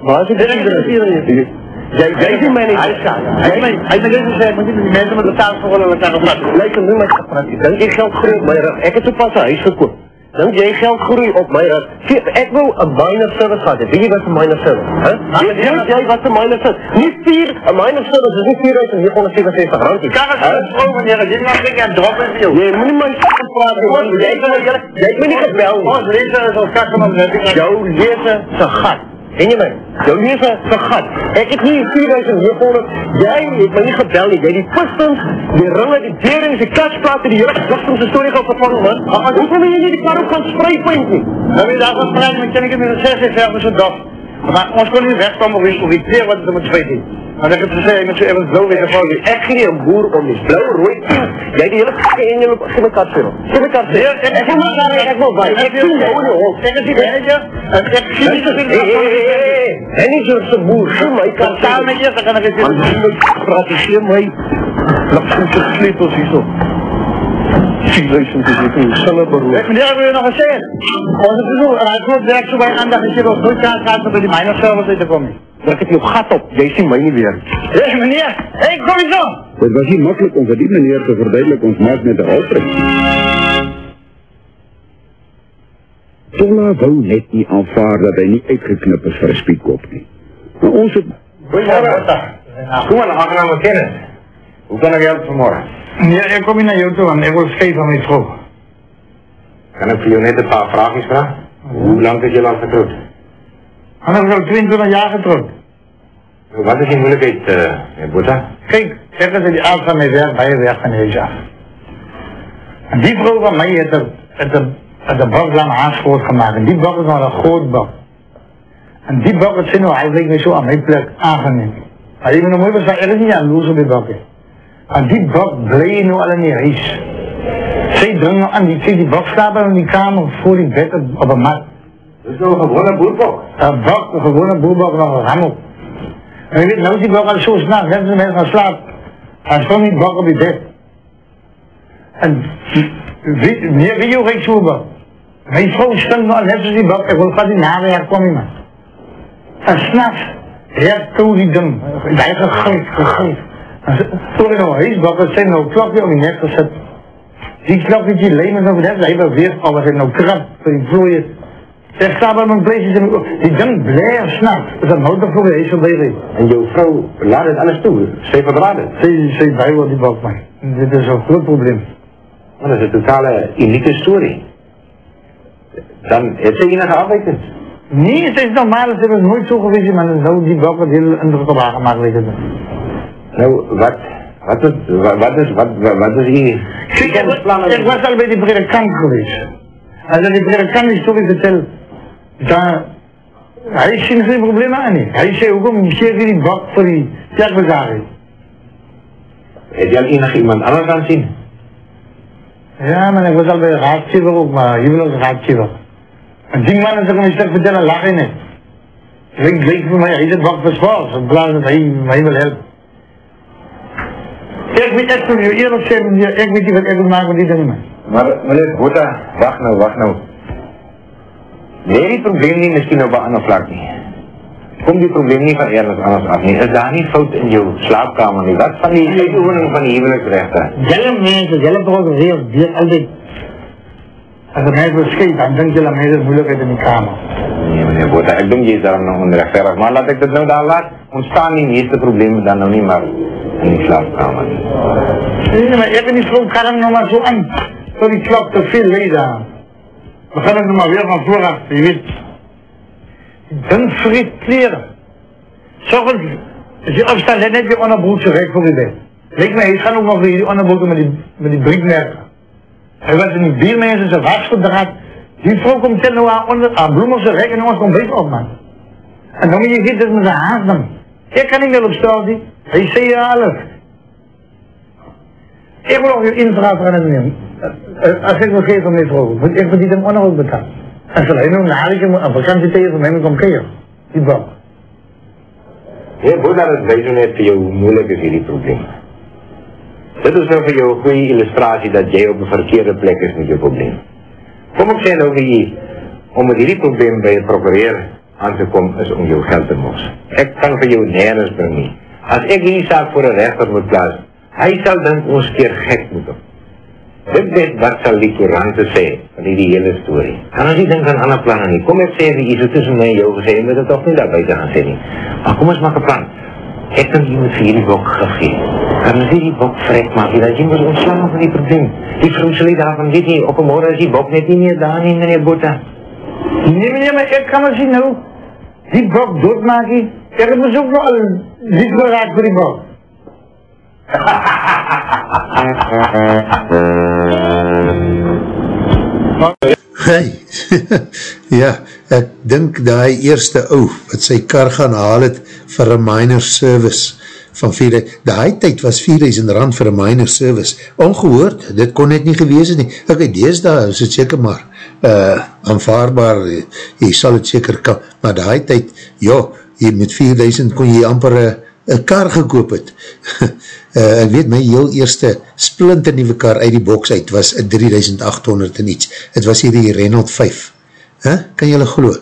waar is die bestuurder? Jy is die manager. Hij is ja. Hij is mijn, hij is mijn gezegd, moet die mensen met de taal verholen elkaar op Luister, nu maar gepraat. Dink jy geld groei op my rug? Ek het toepas 'n huis gekoop. Dink jy geld groei op my rug? Sê, Ek wou 'n minor service gehad het. Weet jy wat 'n minor service? Hè? Weet weet jy wat 'n minor service? Nie 4, 'n minor service is nie 4967 rand nie. Kan Hè? zo vrouw meneer, dit mag ik aan drop veel. Jy moenie my sak praat nie. Jy jy het my nie gebel nie. Ons lezer is als customers happy customers. Jou lewe se gat. Ken jy my? Jou lewe se gat. Ek het hier 4900. Jy het my nie gebel nie. Jy het die pistons, die ringe, die beerings, die kasplate, die hele pistons se storie gaan vervang man. Hoekom wil jy nie die kar op gaan spraypunt nie? Dan wil je daar gaan praten, dan ken ik het met een 66 zo dof. Maar ons kon niet wegkomen of iets, of iets meer wat het moet spijt Maar ik heb gezegd, je moet zo even blauw weer van Ek gee nie 'n boer om nie. Blou, rooi, pink. Jy het die hele fucking engel op gee my kat vir hom. Gee my kat vir. hom. Ek wil maar daar ek wil by. Ek sien jou in die hol. Ik is die manager, en ik zie niet dat ik Hey, hey, hey, hey. En nie so se boer, gee my kat. Samen met je, dan kan ik het Man, zien. jy praat jy gee my lapse sleutels hierso. 4000 Ik meneer, wil je nog eens zeggen? Ons het zo, en hij komt direct zo bij aan dat je wel goed kan gaan, bij die minor service uit te komen. Druk ek jou gat op. Jy sien my nie weer. Hé meneer, hé, kom eens zo. Dit was nie maklik om vir die meneer te verduidelik ons maak met 'n halfprik. Tola wou net nie aanvaar dat hy nie uitgeknip is vir 'n spietkop nie. Maar ons het Goedemorgen. Kom maar, aangename kennis. Hoe kan ik helpen vanmorgen? Meneer, ik kom hier naar jou toe, want ik wil van mijn vrouw. Kan ik voor jou net een paar vragen vragen? Hoe lang is je al getrouwd? Ik ben al 22 jaar getrouwd. Wat is je moeilijkheid, eh, uh, Boeta? Kijk, zeggen ze die aard van mijn werk, bij je werk van huis af. En die vrouw van mij heeft er, heeft de bak lang aanschoot gemaakt. En die bak is nog een groot bak. En die bak is nou eigenlijk niet zo aan mijn plek aangenomen. Maar je moet nog mooi was, is niet aan loes op die bakken. En die bak bleef nu al in die huis. Zij dringen aan die, zij die bak slapen in die kamer voor die bed op, op een mat. Dat is nog een gewone boerbok. Een bak, een gewone boerbak nog een rammel. En je weet, nou is die bak al zo s'nachts, net als de mensen gaan slapen. Hij stond die bak op die bed. En weet, weet, weet je hoe ik zo bak? Mijn vrouw stond al net als die bak, ik wil gaat die naweer komen man. En s'nachts, toen die ding, hij gegooid, gegooid. En ze- toen ik nog eens bak, zijn nou klokje om die nek gezet. Die klokje die lemen over net, hij beweert al wat hij nou krap, voor die vloeien. Zeg, sta bij mijn plaatjes en die ding blijft s'nachts. Dat is een motor voor de zo bezig. En jouw vrouw laat het alles toe. Zij verdraait het. Zij, zij bij wat die bak man. Dit is een groot probleem. Dat is een totale unieke story. Dan heeft ze enige afwijking. Nee, het is normaal, het is nooit zo geweest, maar nou die bak wat heel indruk op haar gemaakt weet het. Nou, wat, wat is, wat, is, wat, wat, wat is hier? Kijk, ik, was- ik was al bij die predikant geweest. En dat die predikant die story vertelt, dan, hij ziet geen probleem aan niet. Hij zei, hoekom geef je die bak voor die kerkbegaring? Heb je al enig iemand anders aan zien? Ja, maar ik was al bij de raadgever ook, maar hier wil ook raadgever. En die man is ook een stuk vertellen, lach in het. Leek, leek voor mij, hij zit bak voor zwaar, in plaats dat hij mij wil helpen. Ik weet echt van je eerlijk zijn, ik weet niet wat ik wil maken met die dingen. Maar meneer Boeta, wacht nou, wacht nou. Nee, die probleem nie miskien op 'n ander vlak nie. Kom die probleem nie van ergens anders af nie. Is daar nie fout in jou slaapkamer nie? Wat van die uitoefening van die huweliksregte? Jelle mensen, jelle progresseert, die altijd een mens wil skei, dan dink jy dat mens is moeilijkheid in die kamer. Nee meneer Bota, ek dink jy is daarom nog onrechtverig, maar laat ek dit nou daar laat, ontstaan die meeste probleme dan nou nie maar in die slaapkamer. Nee, maar ek en die vrou kan hem nog maar zo aan. Tot die klok te veel daar. We gaan het nog maar weer van vooraf, je weet. Dan vreet kleren. Zorgens, als je opstaat, let net je onderbroekje recht voor je bed. Leek mij, gaat ook nog weer die onderbroeken met die, met die briekmerken. Hij was die biermensen zijn was gedraaid. Die vrouw komt nou aan, onder, aan bloemen zijn rek en ons komt beter op, man. En dan moet je zitten met zijn haast dan. Ik kan niet meer op straat zien. Hij zei je alles. Ik wil ook je invraag van hem nemen. Eh, Als ik wil geven aan mijn vrouw, want ik verdien hem onderhoud betaald. En ze alleen nog na ik hem aan vakantie tegen van hem kom keer. Die bal. Heer Boda, dit wys nou net vir jou hoe moeilik is hierdie probleem. Dit is nou vir jou 'n goeie illustrasie dat jy op 'n verkeerde plek is met jou probleem. Kom ek sê nou vir jy, om met hierdie probleem by 'n prokureur aan te kom is om jou geld te mos. Ek kan vir jou nêrens bring nie. As ek hierdie saak voor 'n regter moet plaas, hy sal dink ons keer gek moet hom. Dit weet wat sal die koerante sê van hierdie hele storie. Kan ons nie dink aan ander planne nie. Kom ek sê vir iets tussen my en jou gesê, jy moet dit tog nie daar buite gaan sê nie. Maar kom ons maak 'n plan. Ek kan iemand vir hierdie bok gegee. Kan ons hierdie bok vrek maak, dat jy moet ontslaan van die probleem. Die vrou nie daarvan weet nie, op 'n môre is die bok net nie meer daar nie, meneer Botta. Nee meneer, maar ik kan zien nou. Die bok doodmaak. Ik heb dus ook nog al niet geraakt voor die bok. Hey, *laughs* ja, ek dink die eerste ou, wat sy kar gaan haal het vir een minor service van 4, die tyd was 4000 rand vir een minor service, ongehoord, dit kon net nie gewees het nie, ek het dees daar, is het seker maar, uh, aanvaarbaar, jy sal het seker kan, maar die tyd, ja, jy met 4000 kon jy amper een kar gekoop het, uh, *laughs* ek weet my heel eerste splinter nieuwe kar uit die box uit was 3800 en iets, het was hier die Renault 5, huh? kan jylle geloo,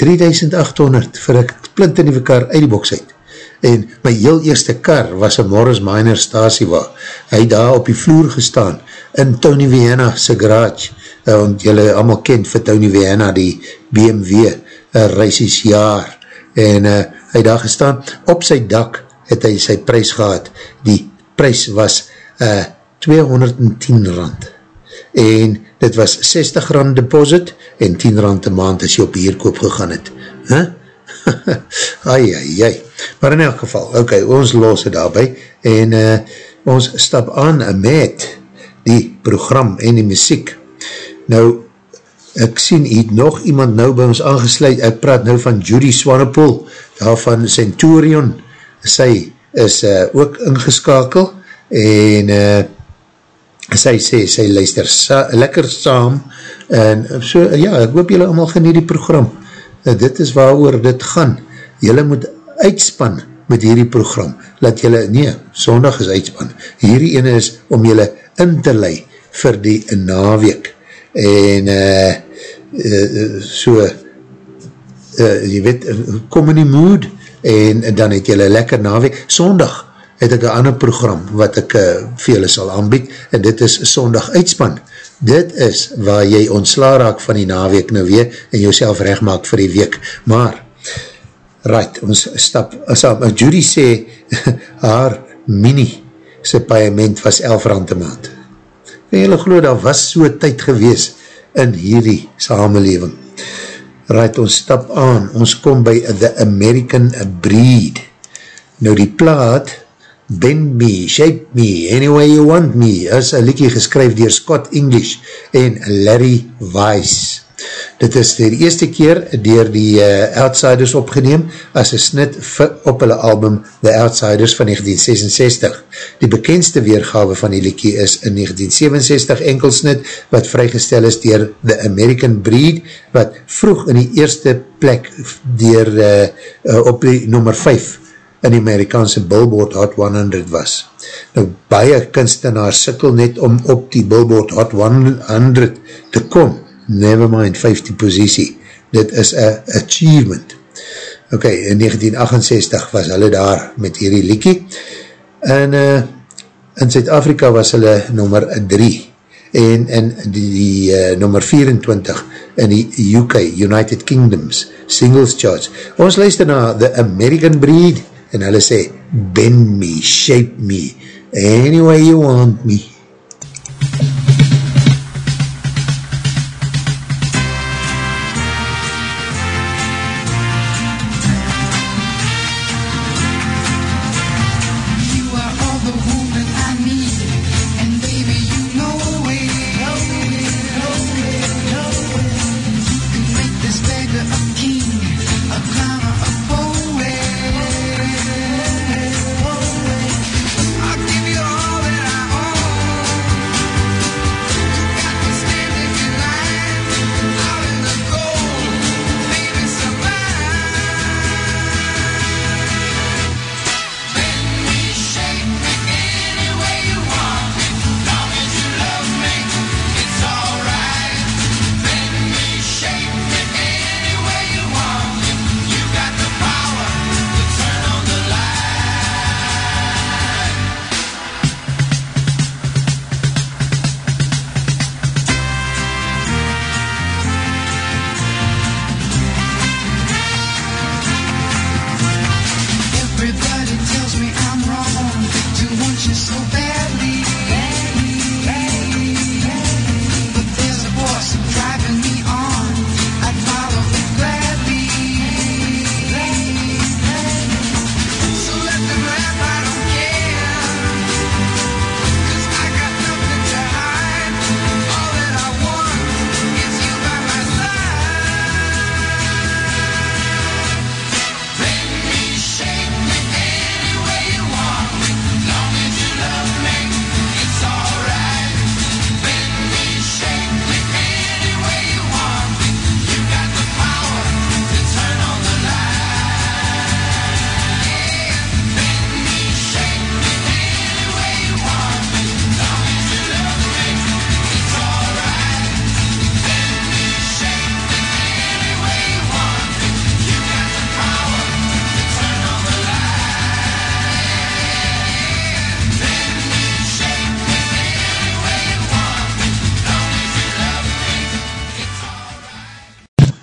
3800 vir een splinter nieuwe kar uit die box uit, en my heel eerste kar was een Morris Minor stasiewa, hy daar op die vloer gestaan, in Tony Vienna sy garage, uh, want jylle allemaal kent vir Tony Vienna, die BMW uh, reisies jaar, en uh, hy daar gestaan, op sy dak het hy sy prijs gehad, die prijs was uh, 210 rand, en dit was 60 rand deposit, en 10 rand een maand as jy op hierkoop gegaan het, huh? *laughs* ai, ai, ai, maar in elk geval, ok, ons los het daarby, en uh, ons stap aan met die program en die muziek, nou, ek sien hier nog iemand nou by ons aangesluit, ek praat nou van Judy Swanepoel, daar van Centurion, sy is uh, ook ingeskakel, en uh, sy sê, sy luister sa lekker saam, en so, ja, ek hoop julle allemaal genie die program, uh, dit is waar dit gaan, julle moet uitspan met hierdie program, laat julle, nee, sondag is uitspan, hierdie ene is om julle in te lei vir die naweek, en uh, uh, so uh, jy weet, kom in die mood en, dan het jylle lekker naweek. Sondag het ek een ander program wat ek uh, vir julle sal aanbied en dit is sondag uitspan. Dit is waar jy ontsla raak van die naweek nou weer en jouself recht maak vir die week. Maar right, ons stap as Judy sê *laughs* haar mini sy paaiement was 11 rand te maand en jylle geloof, daar was so tyd gewees in hierdie samenleving. Right, ons stap aan, ons kom by The American Breed. Nou die plaat, Bend Me, Shape Me, Any Way You Want Me, is een liekie geskryf dier Scott English en Larry Weiss. Dit is die eerste keer dier die uh, Outsiders opgeneem as een snit op hulle album The Outsiders van 1966. Die bekendste weergawe van die liekie is in 1967 enkelsnit wat vrygestel is dier The American Breed wat vroeg in die eerste plek dier uh, uh, op die nummer 5 in die Amerikaanse Billboard Hot 100 was. Nou, baie kunstenaars sikkel net om op die Billboard Hot 100 te kom never mind 50 positie, dit is a achievement. Ok, in 1968 was hulle daar met hierdie liekie, en uh, in Zuid-Afrika was hulle nummer 3, en in die, die uh, nummer 24 in die UK, United Kingdoms, singles charts. Ons luister na The American Breed en hulle sê, bend me, shape me, any way you want me.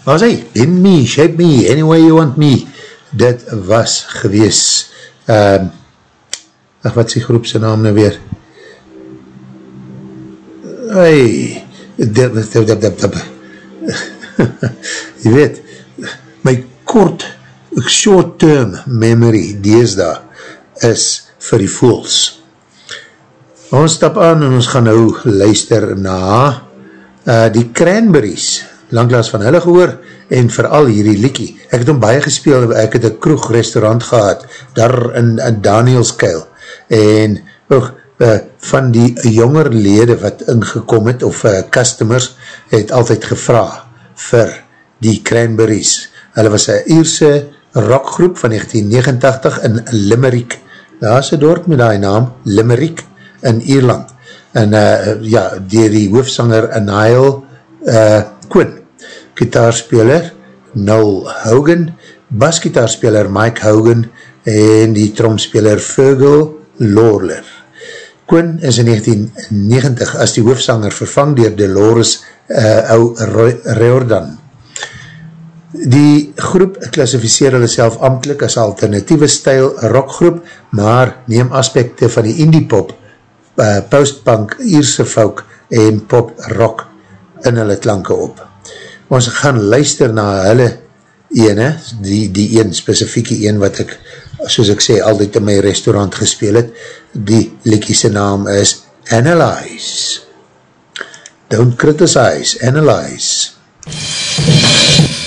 Waar is hy? Bend me, shape me, any way you want me. Dit was gewees, um, ach, wat is die groepse naam nou weer? Hey, dip, dip, dip, dip, dip. *laughs* jy weet, my kort, short term memory, deesda, is vir die fools. Ons stap aan en ons gaan nou luister na uh, die Cranberries, langlaas van hulle gehoor, en vooral hierdie liekie. Ek het hom baie gespeel, ek het een kroeg restaurant gehad, daar in, in Danielskeil, en ook, uh, van die jonger lede wat ingekom het, of uh, customers, het altyd gevra vir die Cranberries. Hulle was een Ierse rockgroep van 1989 in Limerick. Daar is een dorp met die naam, Limerick, in Ierland. En uh, ja, dier die hoofsanger Anail uh, Quinn, gitaarspeler Noel Hogan, basgitaarspeler Mike Hogan en die tromspeler Fergal Lawler. Quinn is in 1990 as die hoofsanger vervang dier Dolores uh, ou Riordan. Die groep klassificeer hulle self amtlik as alternatieve stijl rockgroep, maar neem aspekte van die indie pop, uh, postpunk, Ierse folk en pop rock in hulle klanke op. Ons gaan luister na hulle ene, die, die een specifieke een wat ek, soos ek sê, altyd in my restaurant gespeel het, die liekiese naam is Analyze. Don't criticize, analyze. Close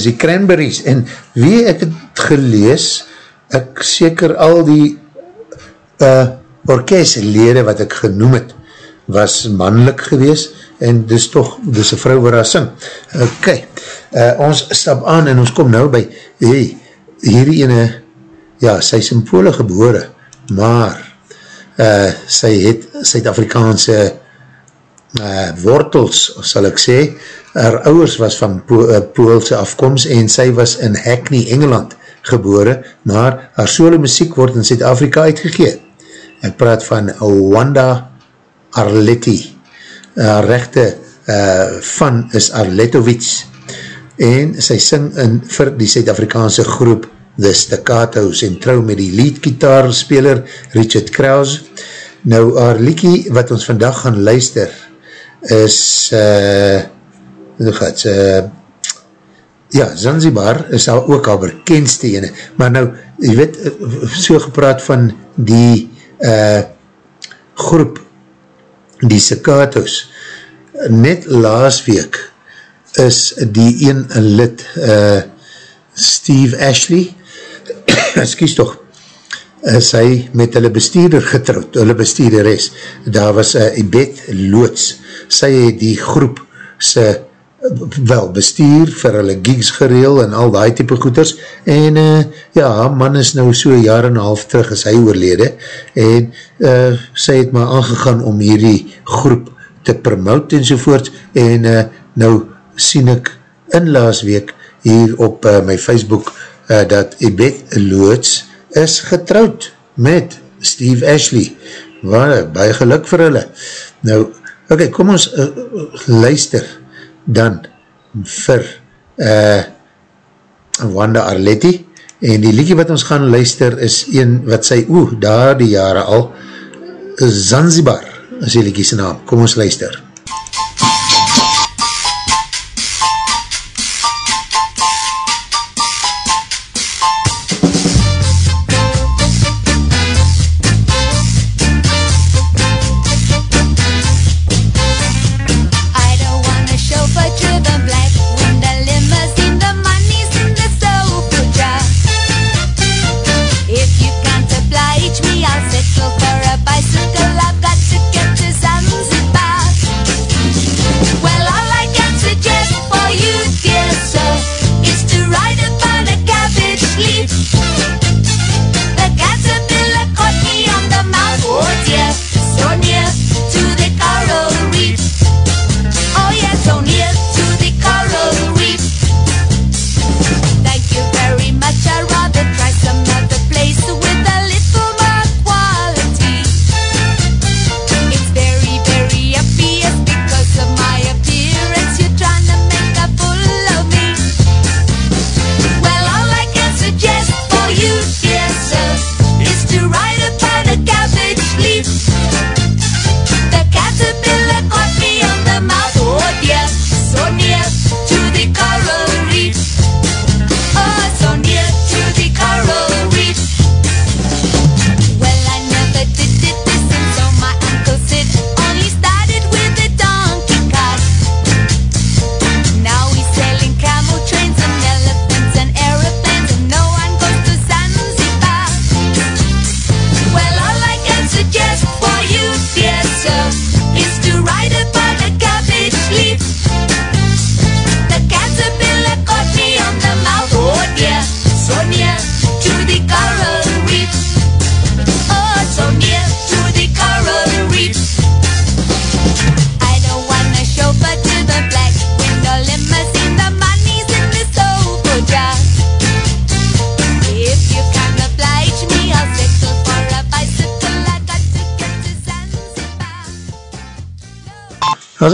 Dis die Cranberries, en wie ek het gelees, ek seker al die uh, orkestlede wat ek genoem het, was mannelijk gewees, en dis toch, dis een vrou waar hy sing. Ok, uh, ons stap aan en ons kom nou by, hey, hierdie ene, ja, sy is in Pole gebore, maar uh, sy het Suid-Afrikaanse uh, wortels, sal ek sê, haar ouwers was van po uh, Poolse afkomst en sy was in Hackney, Engeland gebore, maar haar solo muziek word in Zuid-Afrika uitgegeet. Ek praat van Wanda Arletti. Haar rechte uh, van is Arletowitz en sy sing in vir die Zuid-Afrikaanse groep The Staccatos en trouw met die leadgitaarspeler Richard Krause. Nou, haar liekie wat ons vandag gaan luister is uh, hoe gaat uh, ja, Zanzibar is al ook al bekendste ene, maar nou, jy weet, so gepraat van die uh, groep, die Sikatos, net laas week is die een lid, uh, Steve Ashley, *coughs* excuse toch, is hy met hulle bestuurder getrouwd, hulle bestuurder is, daar was uh, Ibet Loods, sy het die groep sy wel bestuur vir hulle gigs gereel en al die type goeders. En uh, ja, man is nou so jaar en half terug as hy oorlede. En uh, sy het maar aangegaan om hierdie groep te promote en sovoort en uh, nou sien ek in laas week hier op uh, my Facebook uh, dat Ibet Loods is getrouwd met Steve Ashley. Waar, baie geluk vir hulle. Nou, ok, kom ons uh, luister dan vir uh, Wanda Arletti en die liedje wat ons gaan luister is een wat sy, oeh, daar die jare al Zanzibar is die liedje sy naam, kom ons luister. I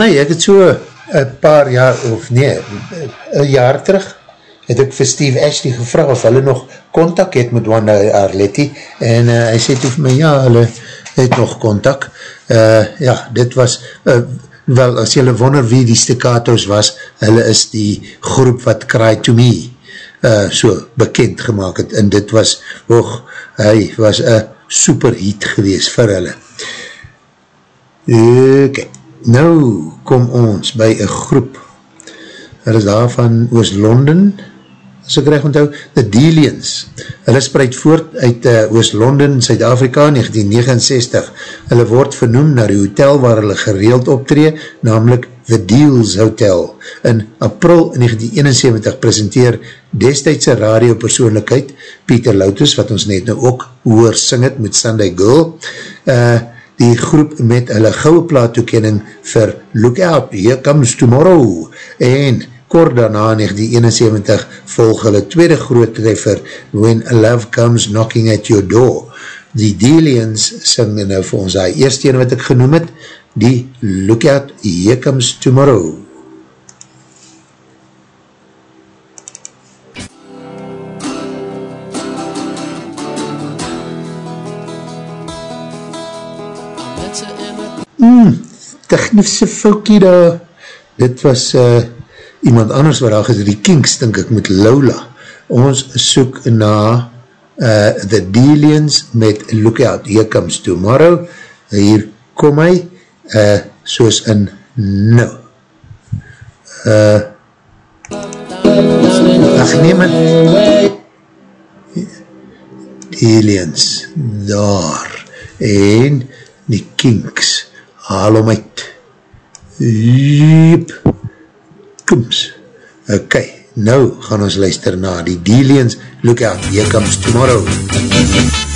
As hy, ek het so een paar jaar, of nee, een jaar terug, het ek vir Steve Ashley gevraag of hulle nog contact het met Wanda Arletti, en uh, hy sê toe vir my, ja, hulle het nog contact. Uh, ja, dit was, uh, wel, as julle wonder wie die staccatos was, hulle is die groep wat Cry to Me uh, so bekend gemaakt het, en dit was, oog, hy was een superheat gewees vir hulle. Ok, nou kom ons by een groep hulle is daar van Oost-London, as ek recht onthou, The Delians. Hulle spreid voort uit uh, Oost-London, Suid-Afrika, 1969. Hulle word vernoem na die hotel waar hulle gereeld optree, namelijk The Deals Hotel. In april 1971 presenteer destijdse radiopersoonlikheid Pieter Loutus, wat ons net nou ook hoor sing het met Sunday Girl, uh, die groep met hulle gouwe plaat toekenning vir Look Out, Here Comes Tomorrow, en kort daarna 1971 volg hulle tweede groot treffer When Love Comes Knocking at Your Door. Die Delians sing nou vir ons die eerste ene wat ek genoem het, die Look Out, Here Comes Tomorrow. Technische foukie daar. Dit was uh, iemand anders waar daar gesê, die Kinks, denk ek, met Lola. Ons soek na uh, The Delians met Look Out, Here Comes Tomorrow. Hier kom hy, uh, soos in nou. Uh, ach, neem het. Delians, daar. En die Kinks, haal om uit. Jeep. Koems. Ok, nou gaan ons luister na die Delians. Look out, here comes tomorrow. Look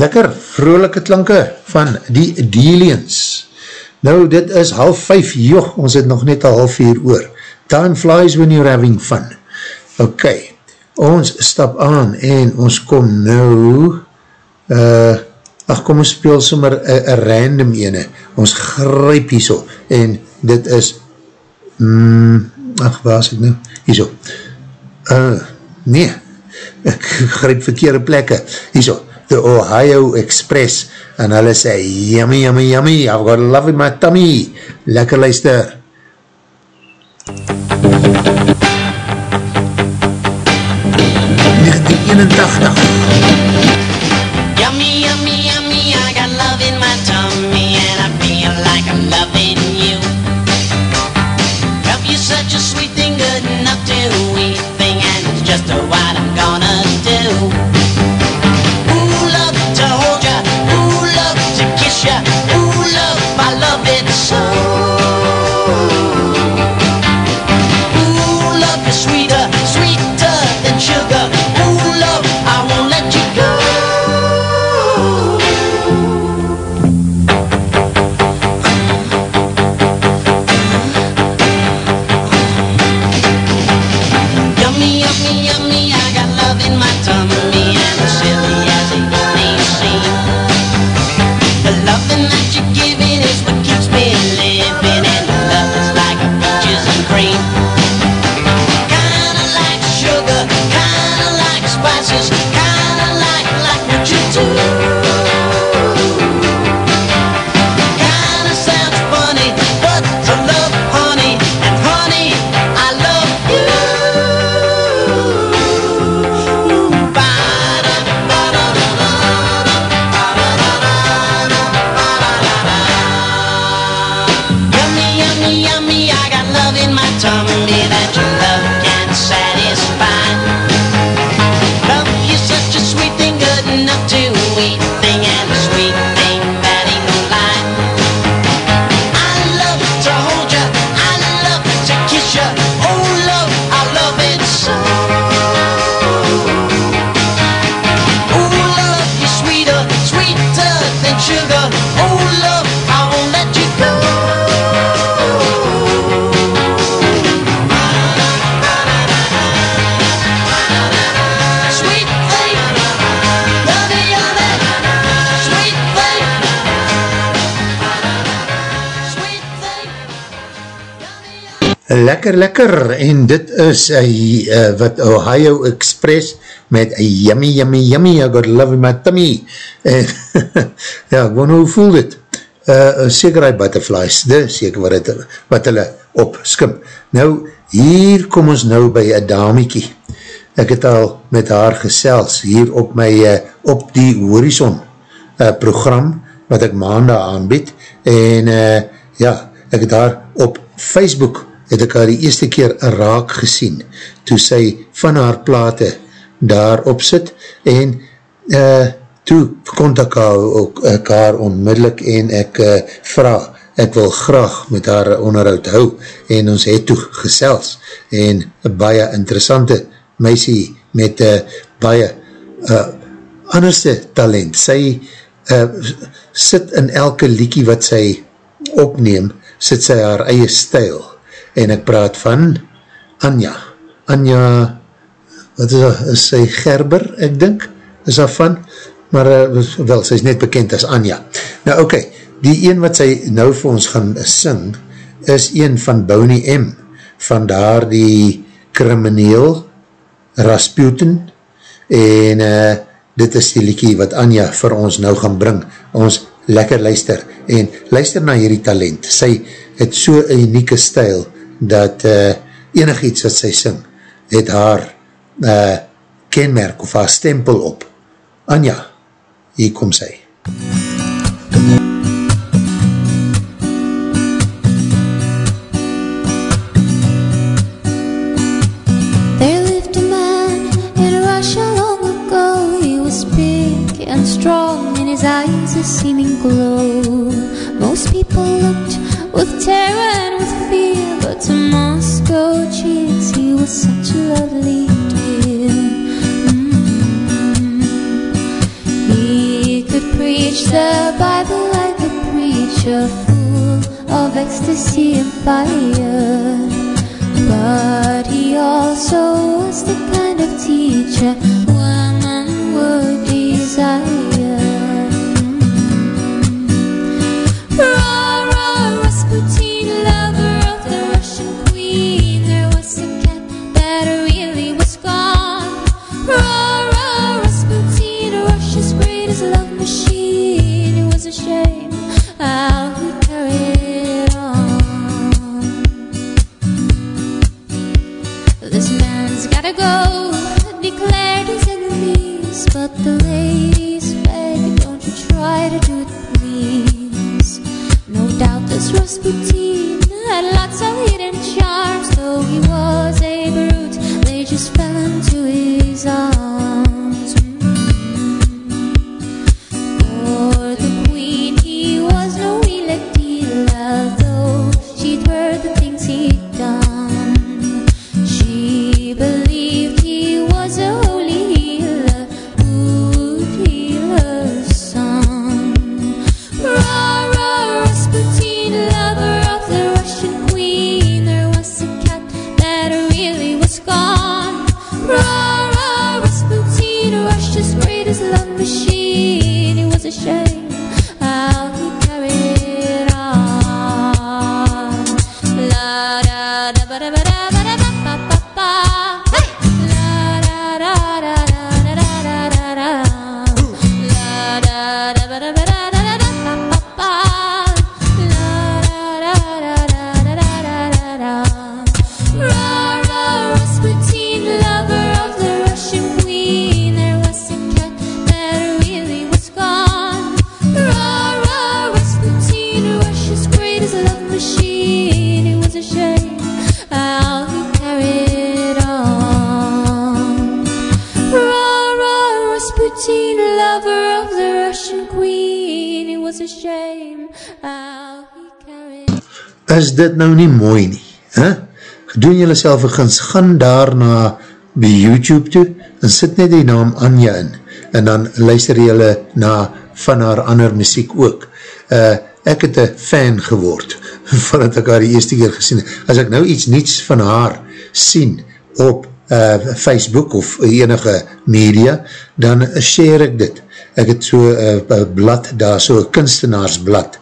Lekker, vrolike klanke van die Delians. Nou, dit is half vijf, joh, ons het nog net al half vier oor. Time flies when you're having fun. Ok, ons stap aan en ons kom nou, uh, ach kom ons speel sommer een random ene. Ons grijp hier so, en dit is, mm, ach waar is het nou, hier so. Uh, nee, ek grijp verkeerde plekke, hier so. The Ohio Express en hulle sê, yummy, yummy, yummy, I've got love in my tummy. Lekker luister. 81. Lekker, lekker, en dit is uh, uh, wat Ohio Express met a yummy, yummy, yummy, I got love in my tummy. *laughs* En, ja, ek wonder hoe voel dit? Uh, seker die butterflies, dit seker wat, het, wat hulle opskim. Nou, hier kom ons nou by een damiekie. Ek het al met haar gesels, hier op my, uh, op die horizon uh, program, wat ek maandag aanbied, en uh, ja, ek het haar op Facebook, het ek haar die eerste keer raak gesien, toe sy van haar plate daar op sit, en uh, toe kontak haar, ook, ek haar onmiddellik, en ek uh, vraag, ek wil graag met haar onderhoud hou, en ons het toe gesels, en baie interessante meisie met uh, baie uh, anderste talent. Sy uh, sit in elke liekie wat sy opneem, sit sy haar eie stijl. En ek praat van Anja. Anja, wat is dat? Is sy Gerber, ek dink, is dat van? Maar uh, wel, sy is net bekend as Anja. Nou oké, okay, die een wat sy nou vir ons gaan sing, is een van Boney M, van daar die krimineel Rasputin, en uh, dit is die liekie wat Anja vir ons nou gaan bring, ons lekker luister, en luister na hierdie talent, sy het so unieke stijl, dat uh, enig iets wat sy sing, het haar uh, kenmerk of haar stempel op. Anja, hier kom sy. There lived a man in Russia long ago. He was big and strong, and his eyes a seeming glow. Most people looked with terror to Moscow cheeks he was such a lovely dear. Mm. He could preach the Bible like a preacher, full of ecstasy and fire. But he also was the kind of teacher women would desire. Rara Rasputin, but the ladies beg, don't you try to do it, please. No doubt this Rasputin had lots of hidden charms, though he nou nie mooi nie, he? Doen jylle self een gins, gaan daarna by YouTube toe, en sit net die naam Anja in, en dan luister jylle na van haar ander muziek ook. Uh, ek het een fan geword, *laughs* vanat ek haar die eerste keer gesien. As ek nou iets niets van haar sien op uh, Facebook of enige media, dan share ek dit. Ek het so een uh, blad daar, so een kunstenaarsblad,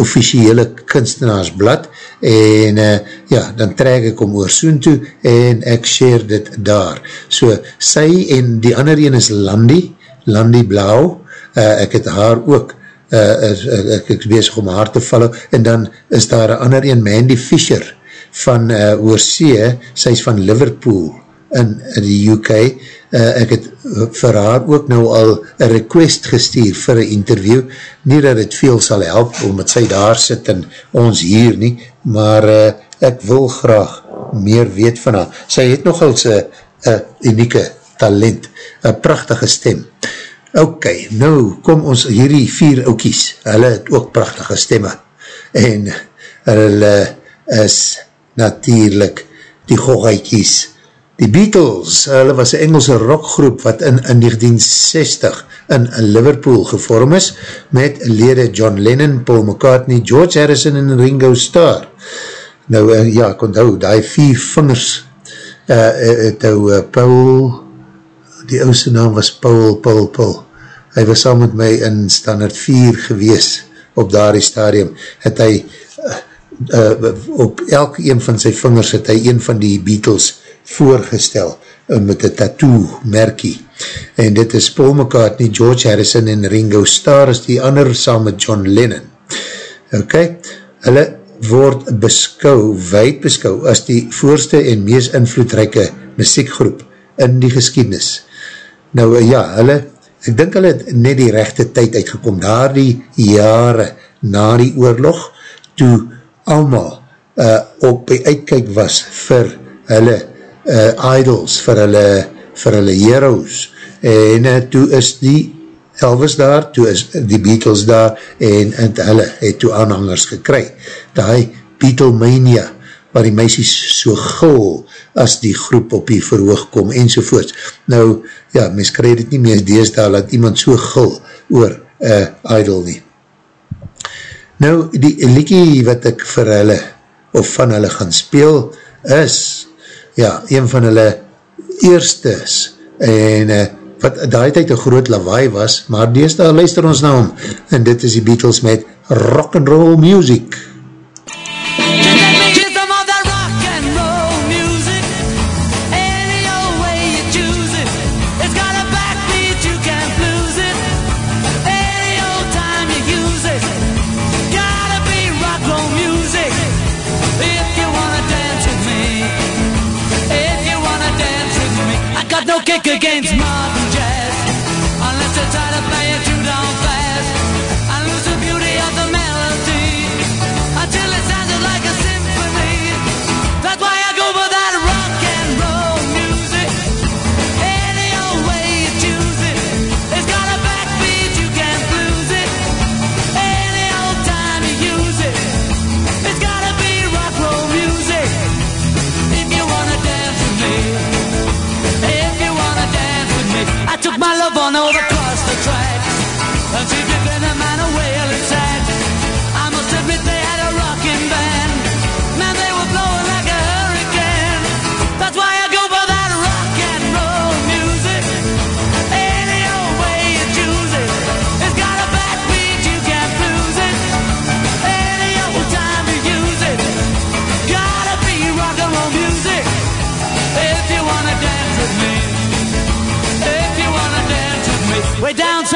officiële kunstenaarsblad, en uh, ja, dan trek ek om oor soen toe, en ek share dit daar. So, sy en die ander een is Landy, Landy Blauw, uh, ek het haar ook, uh, is, ek is bezig om haar te follow, en dan is daar een ander een, Mandy Fisher, van uh, Oorsee, sy is van Liverpool, in, in die UK, uh, ek het vir haar ook nou al een request gestuur vir een interview, nie dat het veel sal help, omdat sy daar sit en ons hier nie, maar uh, ek wil graag meer weet van haar. Sy het nogal sy uh, unieke talent, een prachtige stem. Ok, nou kom ons hierdie vier oukies, hulle het ook prachtige stemme, en hulle is natuurlijk die gogaikies, Die Beatles, hulle was een Engelse rockgroep wat in, in 1960 in Liverpool gevorm is met lede John Lennon, Paul McCartney, George Harrison en Ringo Starr. Nou uh, ja, ek onthou, die vier vingers uh, het nou uh, Paul, die oudste naam was Paul, Paul, Paul. Hy was saam met my in standaard 4 gewees op daardie stadium. Het hy uh, uh, op elk een van sy vingers het hy een van die Beatles voorgestel uh, met een tattoo merkie en dit is Paul McCartney, George Harrison en Ringo Starr is die ander saam met John Lennon. Ok, hulle word beskou, wijd beskou as die voorste en meest invloedrijke muziekgroep in die geschiedenis. Nou uh, ja, hulle ek dink hulle het net die rechte tyd uitgekom, daar die jare na die oorlog toe allemaal uh, op die uitkijk was vir hulle uh, idols, vir hulle, vir hulle heroes, en uh, toe is die Elvis daar, toe is die Beatles daar, en, en hulle het toe aanhangers gekry. Die Beatlemania, waar die meisies so gul, as die groep op die verhoog kom, enzovoorts. Nou, ja, mens krij dit nie meer dees daar, dat iemand so gul oor uh, idol nie. Nou, die liekie wat ek vir hulle, of van hulle gaan speel, is ja, een van hulle eerstes en uh, wat daai tyd een groot lawaai was, maar deesdaal luister ons na hom en dit is die Beatles met rock and roll music. Got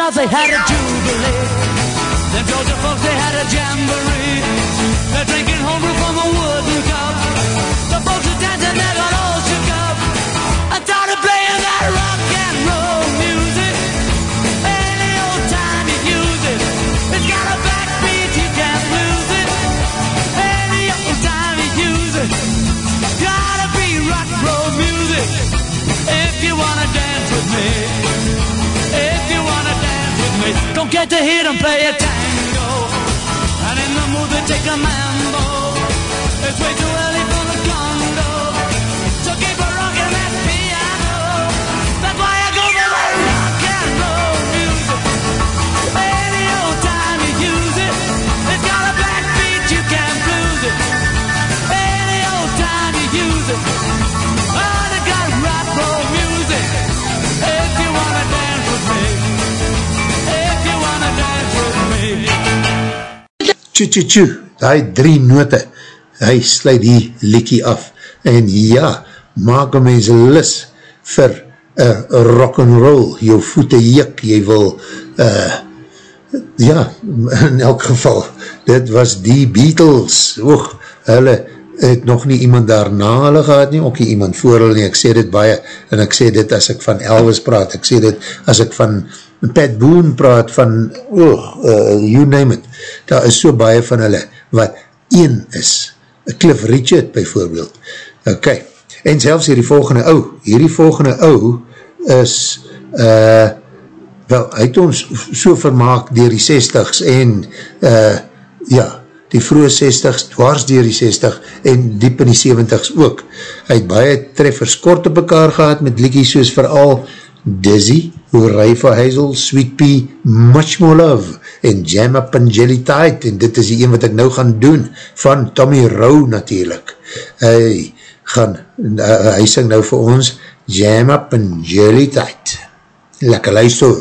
Way they had a jubilee. Them Georgia folks they had a jamboree. They're drinking homebrew from a wooden cup. The folks are dancing, they me. Don't get to hear them play a tango. And in the mood they take a mambo. It's way too early Tjoe, tjoe, tjoe, die drie note, hy sluit die liekie af, en ja, maak een mens lis vir uh, rock and roll, jou voete jik, jy wil, uh, ja, *laughs* in elk geval, dit was die Beatles, oog, hulle het nog nie iemand daarna hulle gehad nie, ook nie iemand voor hulle nie, ek sê dit baie, en ek sê dit as ek van Elvis praat, ek sê dit as ek van Pat Boone praat, van, oh, uh, you name it, daar is so baie van hulle, wat een is, Cliff Richard bijvoorbeeld, ok, en selfs hierdie volgende ou, hierdie volgende ou is, uh, wel, hy het ons so vermaak dier die 60s en, uh, ja, die vroege 60s, dwars dier die 60 en diep in die 70s ook. Hy het baie treffers kort op mekaar gehad met liekies soos vooral Dizzy, Hooray for Hazel, Sweet Pea, Much More Love en Jam Up and Jelly Tide en dit is die een wat ek nou gaan doen van Tommy Rowe natuurlijk. Hy gaan, uh, hy sing nou vir ons Jam Up and Jelly Tide. Lekker luister.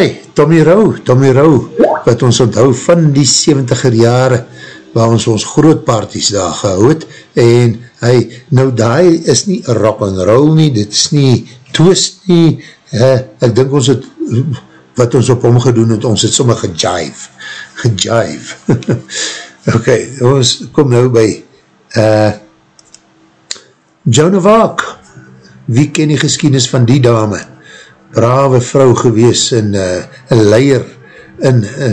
Hy, Tommy Rowe, Tommy Rowe, wat ons onthou van die 70er jare, waar ons ons groot parties daar gehou het, en hy, nou daai is nie rock and roll nie, dit is nie twist nie, he, ek dink ons het, wat ons op hom gedoen het, ons het sommer gejive, gejive. *laughs* ok, ons kom nou by uh, Joan of Arc, wie ken die geschiedenis van die dame? Brave vrou gewees en uh, een leier in uh,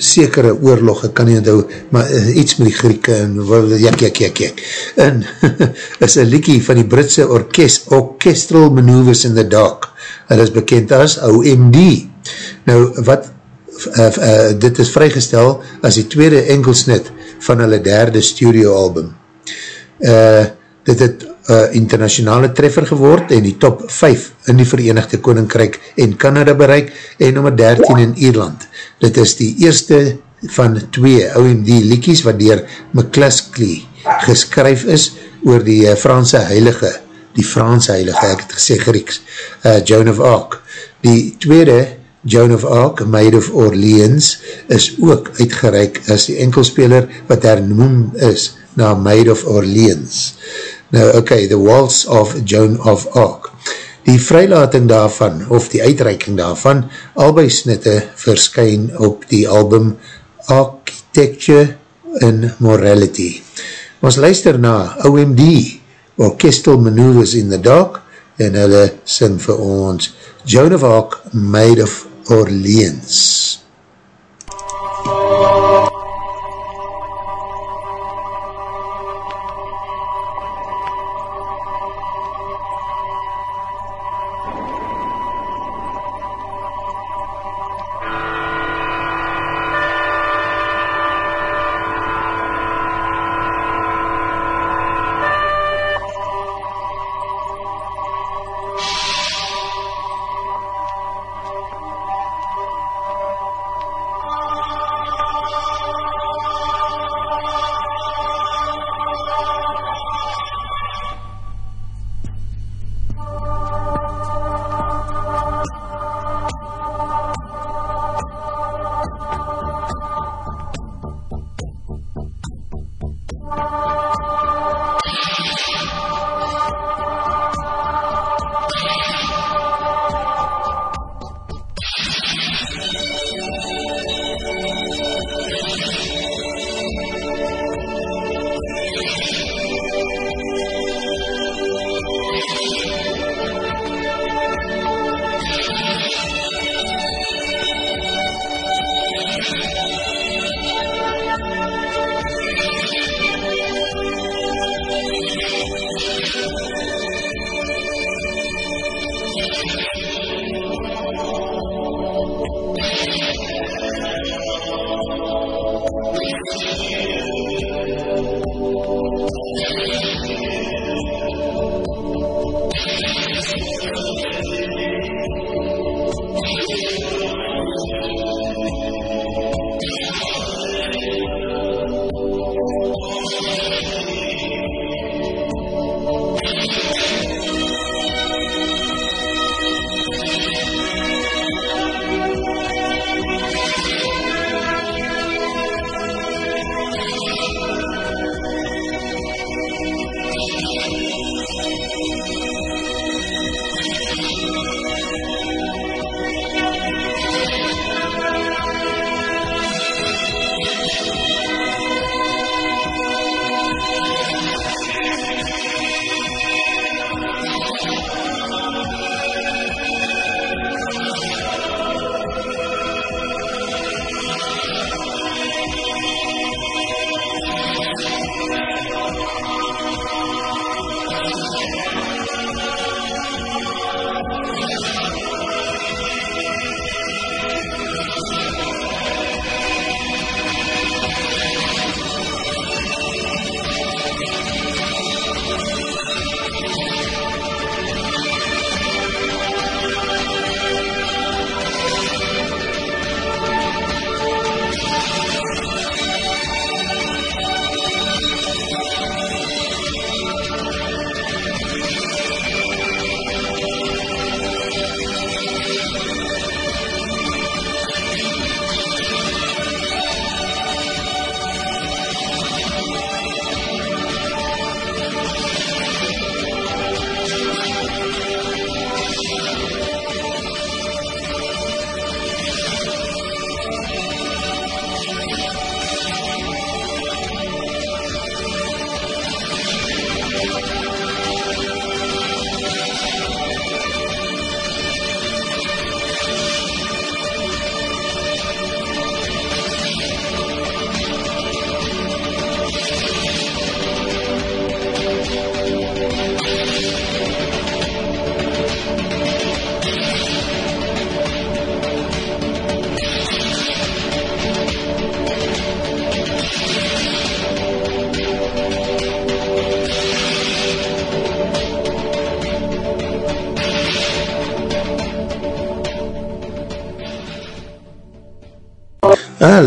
sekere oorlog, ek kan nie onthou, maar uh, iets met die Grieke en jak, jak, jak, jak. En *laughs* is een liekie van die Britse orkest, Orchestral Maneuvers in the Dark. Hulle is bekend as OMD. Nou, wat, uh, uh, dit is vrygestel as die tweede enkelsnit van hulle derde studioalbum. Uh, dit het uh, internationale treffer geword en die top 5 in die Verenigde Koninkrijk en Canada bereik en nummer 13 in Ierland. Dit is die eerste van twee OMD liekies wat dier McCluskey geskryf is oor die uh, Franse heilige, die Franse heilige, ek het gesê Grieks, uh, Joan of Arc. Die tweede Joan of Arc, Maid of Orleans, is ook uitgereik as die enkelspeler wat hernoem is na Maid of Orleans. Nou, oké, okay, The Waltz of Joan of Arc. Die vrylating daarvan, of die uitreiking daarvan, albei snitte verskyn op die album Architecture and Morality. Ons luister na OMD, Orchestral Maneuvers in the Dark, en hulle sing vir ons Joan of Arc, Maid of Orleans. Ah,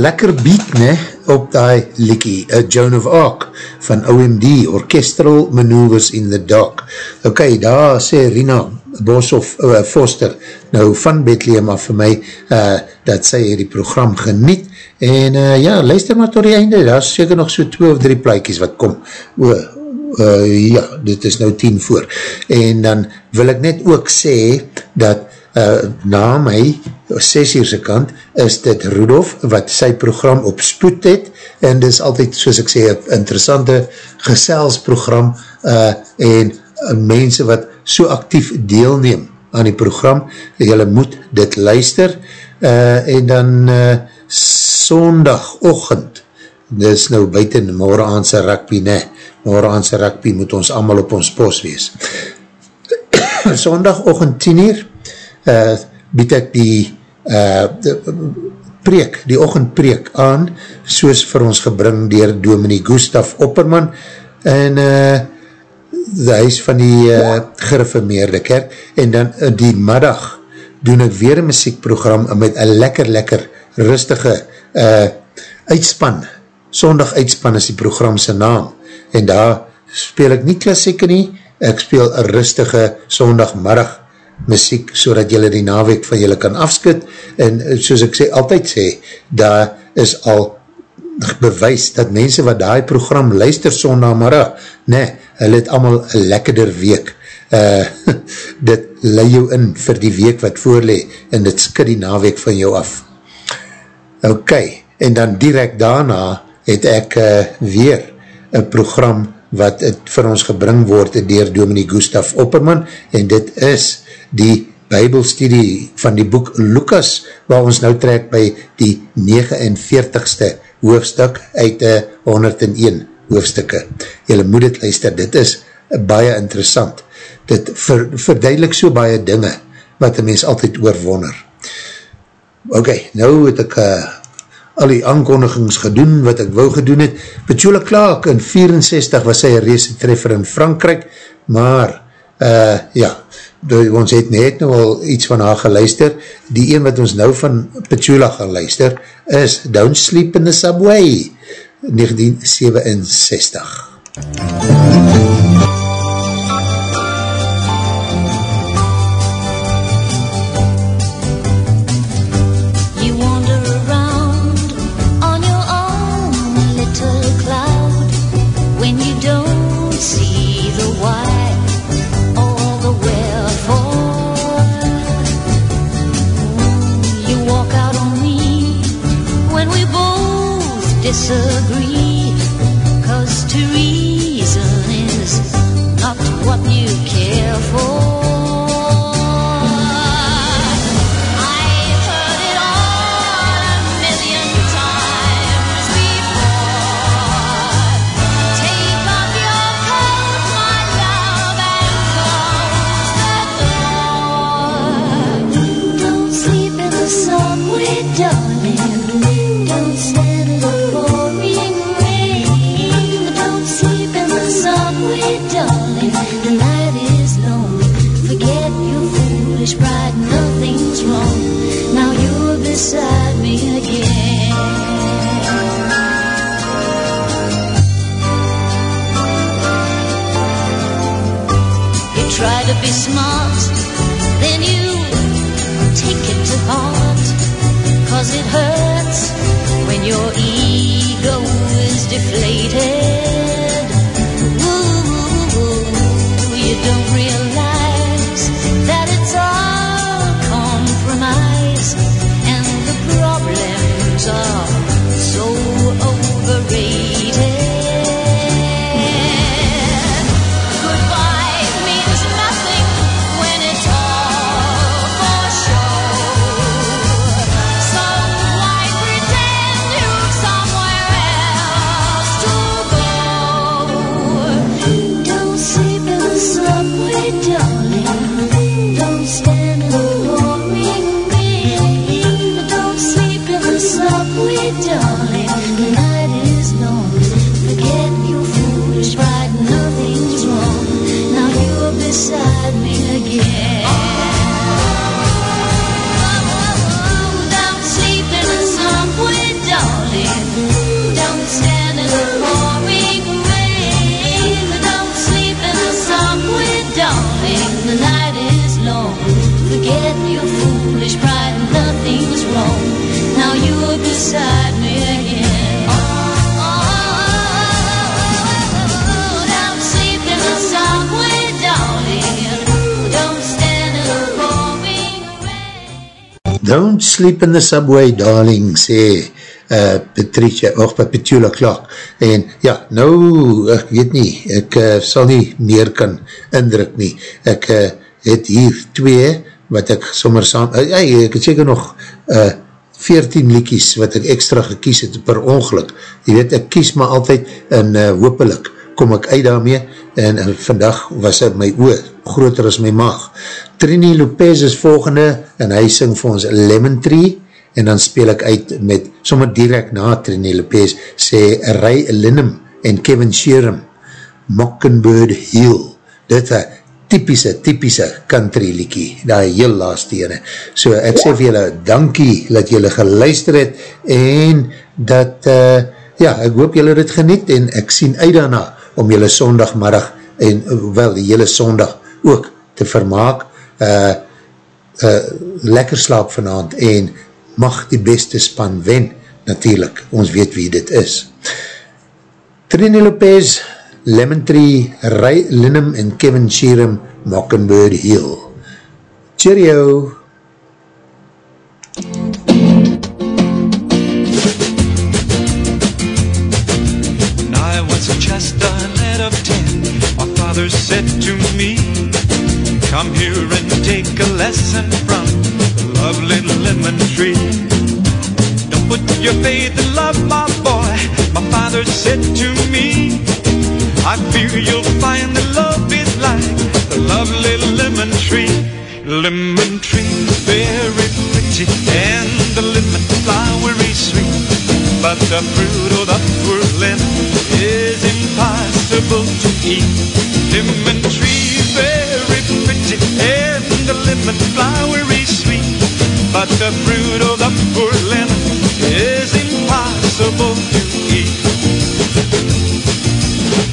lekker beat, ne, op die likkie, uh, Joan of Arc, van OMD, Orchestral Maneuvers in the Dark. Ok, daar sê Rina Boshoff, uh, Foster, nou van Bethlehem af vir my, uh, dat sy die program geniet, en uh, ja, luister maar tot die einde, daar is seker nog so twee of drie plaikies wat kom, o, uh, ja, dit is nou tien voor, en dan wil ek net ook sê, dat uh, na my, 6 uurse kant, is dit Rudolf, wat sy program op spoed het, en dit is altyd, soos ek sê, interessante geselsprogram, uh, en uh, mense wat so actief deelneem aan die program, jylle moet dit luister, uh, en dan uh, sondagochtend, dit is nou buiten morgenaanse rugby, ne, morgenaanse rugby moet ons allemaal op ons pos wees. *coughs* sondagochtend 10 uur, uh, bied ek die uh, preek, die ochendpreek aan, soos vir ons gebring dier Dominie Gustaf Opperman en uh, die huis van die uh, gereformeerde kerk en dan uh, die middag doen ek weer een muziekprogram met een lekker lekker rustige uh, uitspan, sondag uitspan is die programse naam en daar speel ek nie klassieke nie, ek speel een rustige sondagmiddag muziek, so dat jylle die naweek van jylle kan afskut, en soos ek sê, altyd sê, daar is al bewys dat mense wat die program luister sondagmiddag, ne, hulle het allemaal een lekkerder week, uh, *laughs* dit lei jou in vir die week wat voorlee, en dit skid die naweek van jou af. Ok, en dan direct daarna het ek uh, weer een program wat het vir ons gebring word dier Dominique Gustaf Opperman, en dit is die bybelstudie van die boek Lukas, waar ons nou trek by die 49ste hoofdstuk uit 101 hoofdstukke. Julle moet het luister, dit is baie interessant. Dit ver, verduidelik so baie dinge, wat een mens altyd oorwonner. Ok, nou het ek uh, al die aankondigings gedoen, wat ek wou gedoen het. Petula Clark in 64 was sy een race treffer in Frankrijk, maar uh, ja, ons het net nou al iets van haar geluister, die een wat ons nou van Petula gaan luister, is Don't Sleep in the Subway, 1967. You disagree, Cause it hurts when your ego is deflated. Sleep in the subway, darling, sê uh, Patricia, of Petula Clark. En ja, nou, ek weet nie, ek uh, sal nie meer kan indruk nie. Ek uh, het hier twee, wat ek sommer saam, uh, hey, ek het seker nog uh, 14 liekies wat ek extra gekies het per ongeluk. Je weet, ek kies maar altyd en uh, hopelik kom ek uit daarmee en, en vandag was het my oor groter as my maag. Trini Lopez is volgende en hy sing vir ons Lemon Tree en dan speel ek uit met, sommer direct na Trini Lopez, sê Ray Linnem en Kevin Sheeran Mockingbird Hill. Dit is typische, typische country liekie, daar heel laatste ene. So ek sê vir julle, dankie dat julle geluister het en dat, uh, ja, ek hoop julle het geniet en ek sien uit daarna om julle sondagmiddag en wel die hele sondag ook te vermaak, uh, uh, lekker slaap vanavond en mag die beste span wen, natuurlijk, ons weet wie dit is. Trini Lopez, Lemon Tree, Ray Linnem en Kevin Sheeran, Mockingbird Hill. Cheerio! Father said to me, Come here and take a lesson from the lovely lemon tree. Don't put your faith in love, my boy, my father said to me. I fear you'll find that love is like the lovely lemon tree. Lemon tree, very pretty, and the lemon flowery sweet. But the fruit of the poor lemon is impossible to eat. Lemon tree, very pretty, and the lemon flowery sweet. But the fruit of the poor lemon is impossible to eat.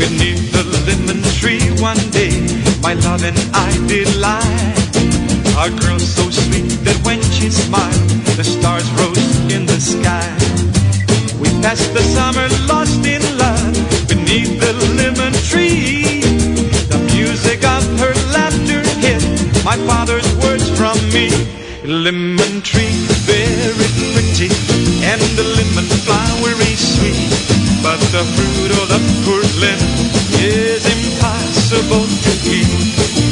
Beneath the lemon tree one day, my love and I did lie. A girl so sweet that when she smiled, the stars rose in the sky. We passed the summer lost Lemon tree, very pretty, and the lemon flower is sweet. But the fruit of the poor lemon is impossible to eat.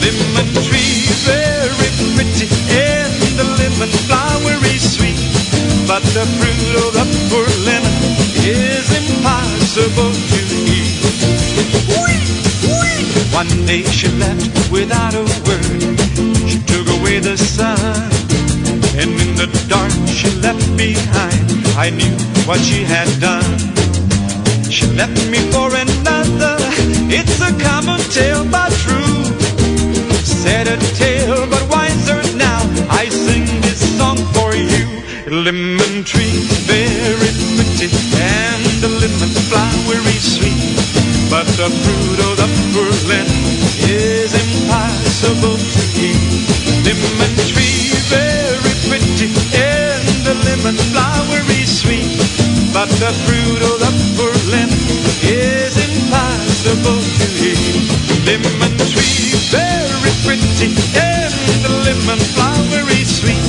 Lemon tree, very pretty, and the lemon flower is sweet. But the fruit of the poor lemon is impossible to eat. One day she left without a word. She took away the sun. Dark she left behind. I knew what she had done. She left me for another. It's a common tale, but true. Said a tale, but wiser now. I sing this song for you. Lemon tree, very pretty, and the lemon flowery sweet. But the fruit of the lemon is impossible to eat. Lemon tree, But the the poor lemon is impossible to eat. Lemon tree, very pretty, and the lemon flowery sweet.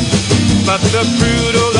But the fruit of